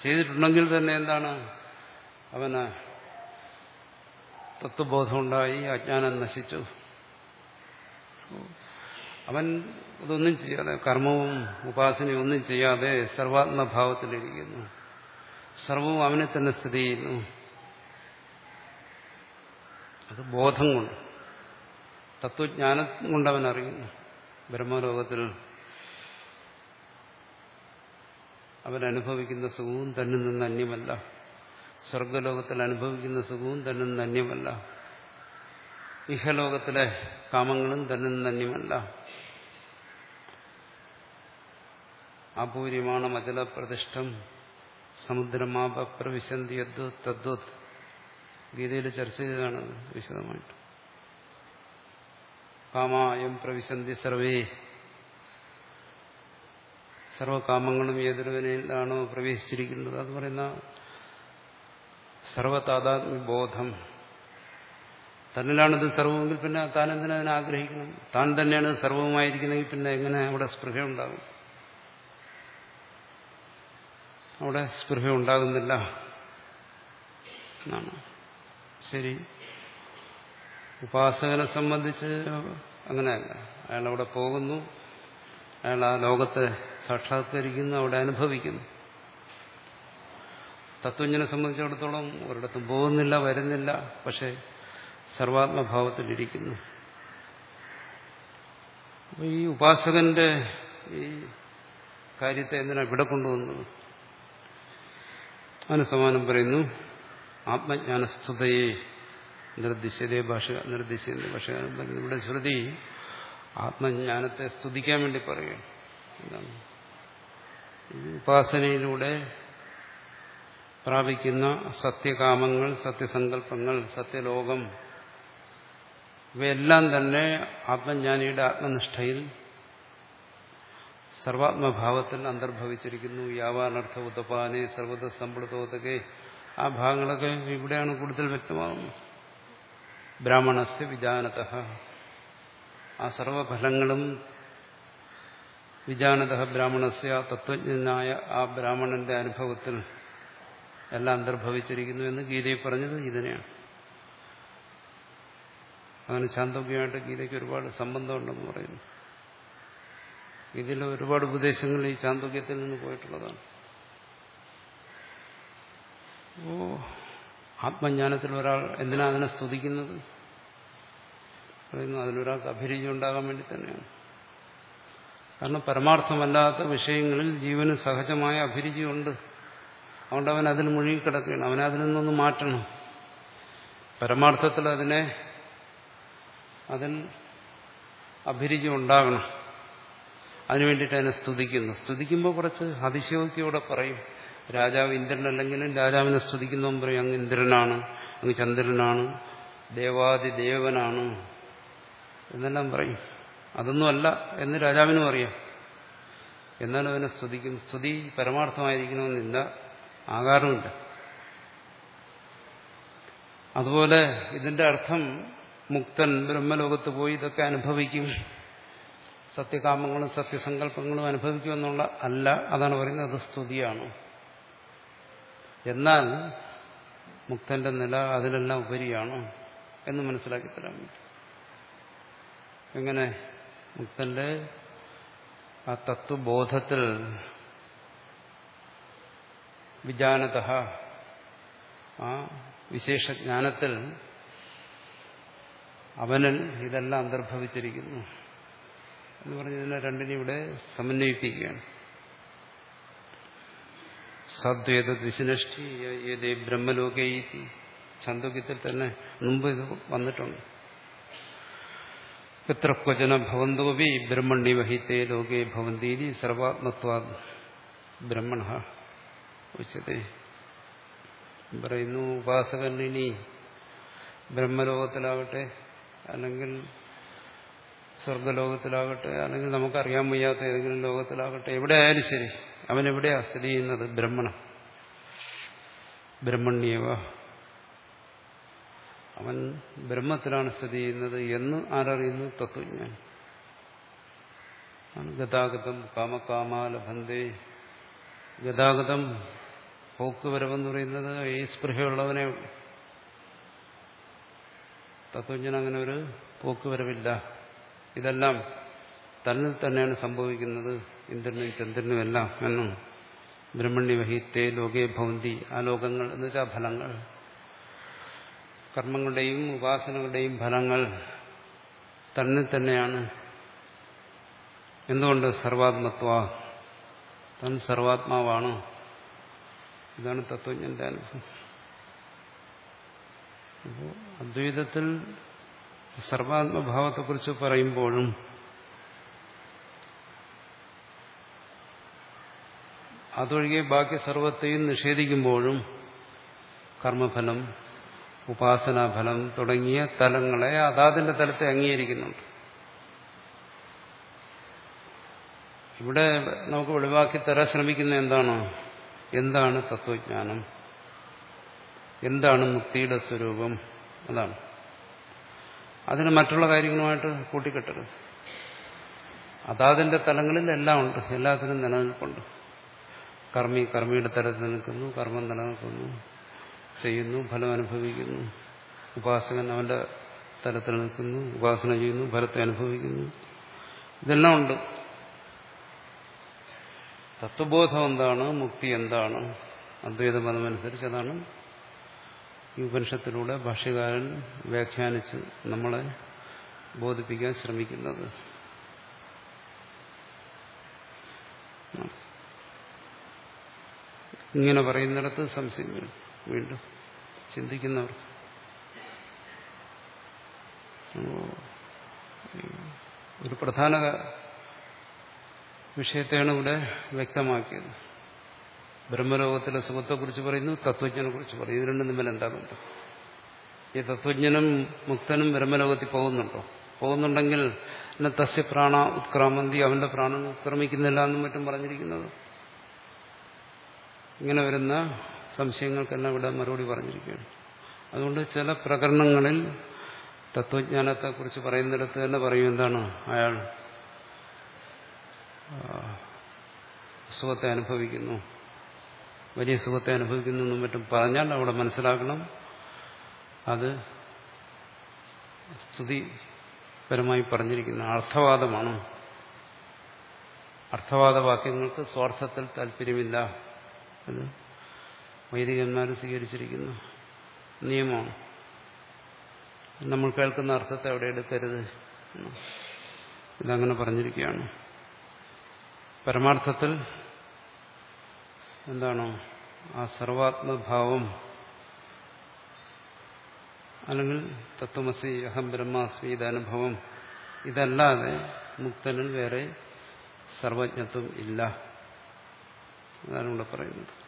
ചെയ്തിട്ടുണ്ടെങ്കിൽ തന്നെ എന്താണ്? അവന് തത്വബോധമുണ്ടായി അജ്ഞാനം നശിച്ചു. അവൻ അതൊന്നും ചെയ്യാതെ കർമ്മവും ഉപാസനയും ഒന്നും ചെയ്യാതെ സർവാത്മഭാവത്തിലിരിക്കുന്നു. സർവവും അവനെ തന്നെ സ്ഥിതി ചെയ്യുന്നു. അത് ബോധം കൊണ്ട് തത്വജ്ഞാനം കൊണ്ടവൻ അറിയുന്നു. ബ്രഹ്മലോകത്തിൽ അവനനുഭവിക്കുന്ന സുഖവും തന്നിൽ നിന്ന് അന്യമല്ല. സ്വർഗലോകത്തിൽ അനുഭവിക്കുന്ന സുഖവും തന്നിൽ നിന്ന് അന്യമല്ല. ഇഹലോകത്തിലെ കാമങ്ങളും തന്നിൽ നിന്ന് അന്യമല്ല. അപൂര്യമാണ് മജല പ്രതിഷ്ഠം സമുദ്രമാപ പ്രവിശന്തി തദ്വത് ഗീതയിൽ ചർച്ച ചെയ്തതാണ് വിശദമായിട്ട്. കാമായം പ്രവിശന്തി സർവേ. സർവകാമങ്ങളും ഏതൊരുവനിലാണോ പ്രവേശിച്ചിരിക്കുന്നത്? അത് പറയുന്ന സർവതാതാത്മ്യബോധം തന്നിലാണിത് സർവമെങ്കിൽ പിന്നെ താൻ എന്തിനാ അതിനെ താൻ തന്നെയാണ് സർവമായിരിക്കുന്നെങ്കിൽ പിന്നെ എങ്ങനെ അവിടെ സ്പൃഹ ഉണ്ടാകും അവിടെ സ്പൃഹ ഉണ്ടാകുന്നില്ല എന്നാണ്. ശരി. ഉപാസകനെ സംബന്ധിച്ച് അങ്ങനെയല്ല. അയാൾ അവിടെ പോകുന്നു. അയാൾ ആ ലോകത്തെ സാക്ഷാത്കരിക്കുന്നു അവിടെ അനുഭവിക്കുന്നു. തത്വജ്ഞനെ സംബന്ധിച്ചിടത്തോളം ഒരിടത്തും പോകുന്നില്ല വരുന്നില്ല പക്ഷെ സർവാത്മഭാവത്തിലിരിക്കുന്നു ഈ ഉപാസകന്റെ ഈ കാര്യത്തെ എന്തിനാണ് ഇവിടെ കൊണ്ടുവന്നത്? അതിന് സമാനം പറയുന്നു. ആത്മജ്ഞാനസ്തുതയെ നിർദ്ദിശ്യതേ ഭാഷ നിർദ്ദിശ്യതേ ഭാഷ ഇവിടെ ശ്രുതി ആത്മജ്ഞാനത്തെ സ്തുതിക്കാൻ വേണ്ടി പറയുകയാണ്. എന്താണ് ഉപാസനയിലൂടെ പ്രാപിക്കുന്ന സത്യകാമങ്ങൾ സത്യസങ്കല്പങ്ങൾ സത്യലോകം ഇവയെല്ലാം തന്നെ ആത്മജ്ഞാനിയുടെ ആത്മനിഷ്ഠയിൽ സർവാത്മഭാവത്തിൽ അന്തർഭവിച്ചിരിക്കുന്നു. യാവാനർത്ഥ ഉദപാനെ സർവത സമ്പൃതോതകെ ആ ഭാഗങ്ങളൊക്കെ ഇവിടെയാണ് കൂടുതൽ വ്യക്തമാകുന്നത്. ബ്രാഹ്മണസ് വിജാനത. ആ സർവഫലങ്ങളും വിജാനത ബ്രാഹ്മണസ്യ തത്വജ്ഞനായ ആ ബ്രാഹ്മണന്റെ അനുഭവത്തിൽ എല്ലാം അന്തർഭവിച്ചിരിക്കുന്നു എന്ന് ഗീതയിൽ പറഞ്ഞത് ഇതിനെയാണ് അങ്ങനെ ശാന്തമായിട്ട് ഗീതയ്ക്ക് ഒരുപാട് സംബന്ധമുണ്ടെന്ന് പറയുന്നു. ഇതിൽ ഒരുപാട് ഉപദേശങ്ങൾ ഈ ചാന്തോക്യത്തിൽ നിന്ന് പോയിട്ടുള്ളതാണ്. ഓ ആത്മജ്ഞാനത്തിൽ ഒരാൾ എന്തിനാ അതിനെ സ്തുതിക്കുന്നത്? പറയുന്നു അതിലൊരാൾക്ക് അഭിരുചി ഉണ്ടാകാൻ വേണ്ടി തന്നെയാണ്. കാരണം പരമാർത്ഥമല്ലാത്ത വിഷയങ്ങളിൽ ജീവന് സഹജമായ അഭിരുചിയുണ്ട് അതുകൊണ്ട് അവൻ അതിൽ മുഴുകിക്കിടക്കുകയാണ് അവനെ അതിൽ നിന്നൊന്ന് മാറ്റണം. പരമാർത്ഥത്തിൽ അതിനെ അതിൽ അഭിരുചി ഉണ്ടാകണം. അതിനു വേണ്ടിയിട്ട് അതിനെ സ്തുതിക്കുന്നു. സ്തുതിക്കുമ്പോൾ കുറച്ച് അതിശയോക്തിയോടെ പറയും. രാജാവ് ഇന്ദ്രൻ അല്ലെങ്കിൽ രാജാവിനെ സ്തുതിക്കുന്നവൻ പറയും. അങ്ങ് ഇന്ദ്രനാണ് അങ്ങ് ചന്ദ്രനാണ് ദേവാദിദേവനാണ് എന്നെല്ലാം പറയും. അതൊന്നുമല്ല എന്ന് രാജാവിനും അറിയാം. എന്നാലും അവനെ സ്തുതിക്കും. സ്തുതി പരമാർത്ഥമായിരിക്കണമെന്നില്ല. ആകാരമില്ല അതുപോലെ ഇതിന്റെ അർത്ഥം മുക്തൻ ബ്രഹ്മലോകത്ത് പോയി ഇതൊക്കെ അനുഭവിക്കും. സത്യകാമങ്ങളും സത്യസങ്കല്പങ്ങളും അനുഭവിക്കുമെന്നുള്ള അല്ല അതാണ് പറയുന്നത് അത് സ്തുതിയാണ് എന്നാൽ മുക്തന്റെ നില അതിലെല്ലാം ഉപരിയാണ് എന്ന് മനസ്സിലാക്കി തരാൻ എങ്ങനെ? മുക്തന്റെ ആ തത്വബോധത്തിൽ വിജാനത ആ വിശേഷജ്ഞാനത്തിൽ അവനിൽ ഇതെല്ലാം അന്തർഭവിച്ചിരിക്കുന്നു. എന്ന് പറഞ്ഞ് ഇതിനെ രണ്ടിനെ ഇവിടെ സമന്വയിപ്പിക്കുകയാണ്. സദ്വേദ വിശിനഷ്ടി ഏതേ ബ്രഹ്മലോകേ ഛന്ദോക്യത്തിൽ തന്നെ മുമ്പ് ഇത് വന്നിട്ടുണ്ട്. എത്ര ക്വചന ഭവന്തോപി ബ്രഹ്മണ്യ വഹിത്തെ ലോകേ ഭവന്തീതി സർവാത്മത്വാ ബ്രഹ്മണ ഉച്ചതേ. പറയുന്നു ഉപാസകൻ ഇനി ബ്രഹ്മലോകത്തിലാവട്ടെ അല്ലെങ്കിൽ സ്വർഗലോകത്തിലാകട്ടെ അല്ലെങ്കിൽ നമുക്കറിയാൻ വയ്യാത്ത ഏതെങ്കിലും ലോകത്തിലാകട്ടെ എവിടെ ആയാലും ശരി അവൻ എവിടെയാ സ്ഥിതി ചെയ്യുന്നത്? ബ്രഹ്മണം ബ്രഹ്മണ്യവ. അവൻ ബ്രഹ്മത്തിലാണ് സ്ഥിതി ചെയ്യുന്നത് എന്ന് ആരറിയുന്നു? തത്വജ്ഞാൻ. ഗതാഗതം കാമകാമാലഭന്തേ. ഗതാഗതം പോക്കുവരവെന്ന് പറയുന്നത് ഈ സ്പൃഹയുള്ളവനെ തത്വജ്ഞൻ അങ്ങനെ ഒരു പോക്കുവരവില്ല. ഇതെല്ലാം തന്നിൽ തന്നെയാണ് സംഭവിക്കുന്നത്. ഇന്ദ്രനും ചന്ദ്രനും എല്ലാം എന്നും ബ്രഹ്മണ്യ വഹിത്തെ ലോകേ ഭവന്തി ആ ലോകങ്ങൾ എന്ന് വെച്ചാൽ ഫലങ്ങൾ. കർമ്മങ്ങളുടെയും ഉപാസനകളുടെയും ഫലങ്ങൾ തന്നിൽ തന്നെയാണ്. എന്തുകൊണ്ട് സർവാത്മത്വ? തൻ സർവാത്മാവാണ്. ഇതാണ് തത്വജ്ഞന്റെ അനുഭവം അപ്പോൾ അദ്വൈതത്തിൽ സർവാത്മഭാവത്തെക്കുറിച്ച് പറയുമ്പോഴും അതൊഴികെ ബാക്കി സർവത്തെയും നിഷേധിക്കുമ്പോഴും കർമ്മഫലം ഉപാസനാഫലം തുടങ്ങിയ തലങ്ങളെ അതാതിന്റെ തലത്തെ അംഗീകരിക്കുന്നുണ്ട്. ഇവിടെ നമുക്ക് ഒഴിവാക്കി തരാൻ ശ്രമിക്കുന്ന എന്താണോ? എന്താണ് തത്വജ്ഞാനം? എന്താണ് മുക്തിയുടെ സ്വരൂപം? അതാണ്. അതിന് മറ്റുള്ള കാര്യങ്ങളുമായിട്ട് കൂട്ടിക്കെട്ടരുത്. അതാതിന്റെ തലങ്ങളിൽ എല്ലാം ഉണ്ട്. എല്ലാത്തിനും നിലനിൽപ്പുണ്ട്. കർമ്മി കർമ്മിയുടെ തലത്തിൽ നിൽക്കുന്നു കർമ്മം നിലനിൽക്കുന്നു ചെയ്യുന്നു ഫലം അനുഭവിക്കുന്നു. ഉപാസകൻ അവന്റെ തലത്തിൽ നിൽക്കുന്നു ഉപാസന ചെയ്യുന്നു ഫലത്തെ അനുഭവിക്കുന്നു. ഇതെല്ലാം ഉണ്ട്. തത്വബോധം എന്താണ്? മുക്തി എന്താണ്? അദ്വൈത മതമനുസരിച്ച് അതാണ് ഈ ഉപനിഷത്തിലൂടെ ഭാഷ്യകാരൻ വ്യാഖ്യാനിച്ച് നമ്മളെ ബോധിപ്പിക്കാൻ ശ്രമിക്കുന്നത്. ഇങ്ങനെ പറയുന്നിടത്ത് സംശയം വീണ്ടും ചിന്തിക്കുന്നവർ. ഒരു പ്രധാന വിഷയത്തെയാണ് ഇവിടെ വ്യക്തമാക്കിയത്. ബ്രഹ്മലോകത്തിലെ സുഖത്തെക്കുറിച്ച് പറയുന്നു തത്വജ്ഞനെ കുറിച്ച് പറയുന്നു. ഇത് രണ്ടും തമ്മിൽ എന്താ ബന്ധം ഈ തത്വജ്ഞനും മുക്തനും ബ്രഹ്മലോകത്തിൽ പോകുന്നുണ്ടോ? പോകുന്നുണ്ടെങ്കിൽ തസ്യ പ്രാണ ഉത്ക്രാമന്തി അവന്റെ പ്രാണൻ ഉത്ക്രമിക്കുന്നില്ല എന്നും മറ്റും പറഞ്ഞിരിക്കുന്നത്? ഇങ്ങനെ വരുന്ന സംശയങ്ങൾക്കെല്ലാം ഇവിടെ മറുപടി പറഞ്ഞിരിക്കുകയാണ്. അതുകൊണ്ട് ചില പ്രകരണങ്ങളിൽ തത്വജ്ഞാനത്തെക്കുറിച്ച് പറയുന്നിടത്ത് തന്നെ പറയും എന്താണ് അയാൾ സുഖത്തെ അനുഭവിക്കുന്നു. വലിയ സുഖത്തെ അനുഭവിക്കുന്നു എന്നും മറ്റും പറഞ്ഞാൽ അവിടെ മനസ്സിലാക്കണം. അത് സ്തുതിപരമായി പറഞ്ഞിരിക്കുന്ന അർത്ഥവാദമാണ്. അർത്ഥവാദ വാക്യങ്ങൾക്ക് സ്വാർത്ഥത്തിൽ താല്പര്യമില്ല അത് വൈദികന്മാർ സ്വീകരിച്ചിരിക്കുന്ന നിയമമാണ്. നമ്മൾ കേൾക്കുന്ന അർത്ഥത്തെ അവിടെ എടുക്കരുത് ഇതങ്ങനെ പറഞ്ഞിരിക്കുകയാണ്. പരമാർത്ഥത്തിൽ എന്താണോ? ആ സർവാത്മഭാവം. അല്ലെങ്കിൽ തത്വമസി അഹം ബ്രഹ്മാസ്മി ഇതനുഭവം. ഇതല്ലാതെ മുക്തനിൽ വേറെ സർവജ്ഞത്വം ഇല്ല. അതാണ് ഇവിടെ പറയുന്നത്.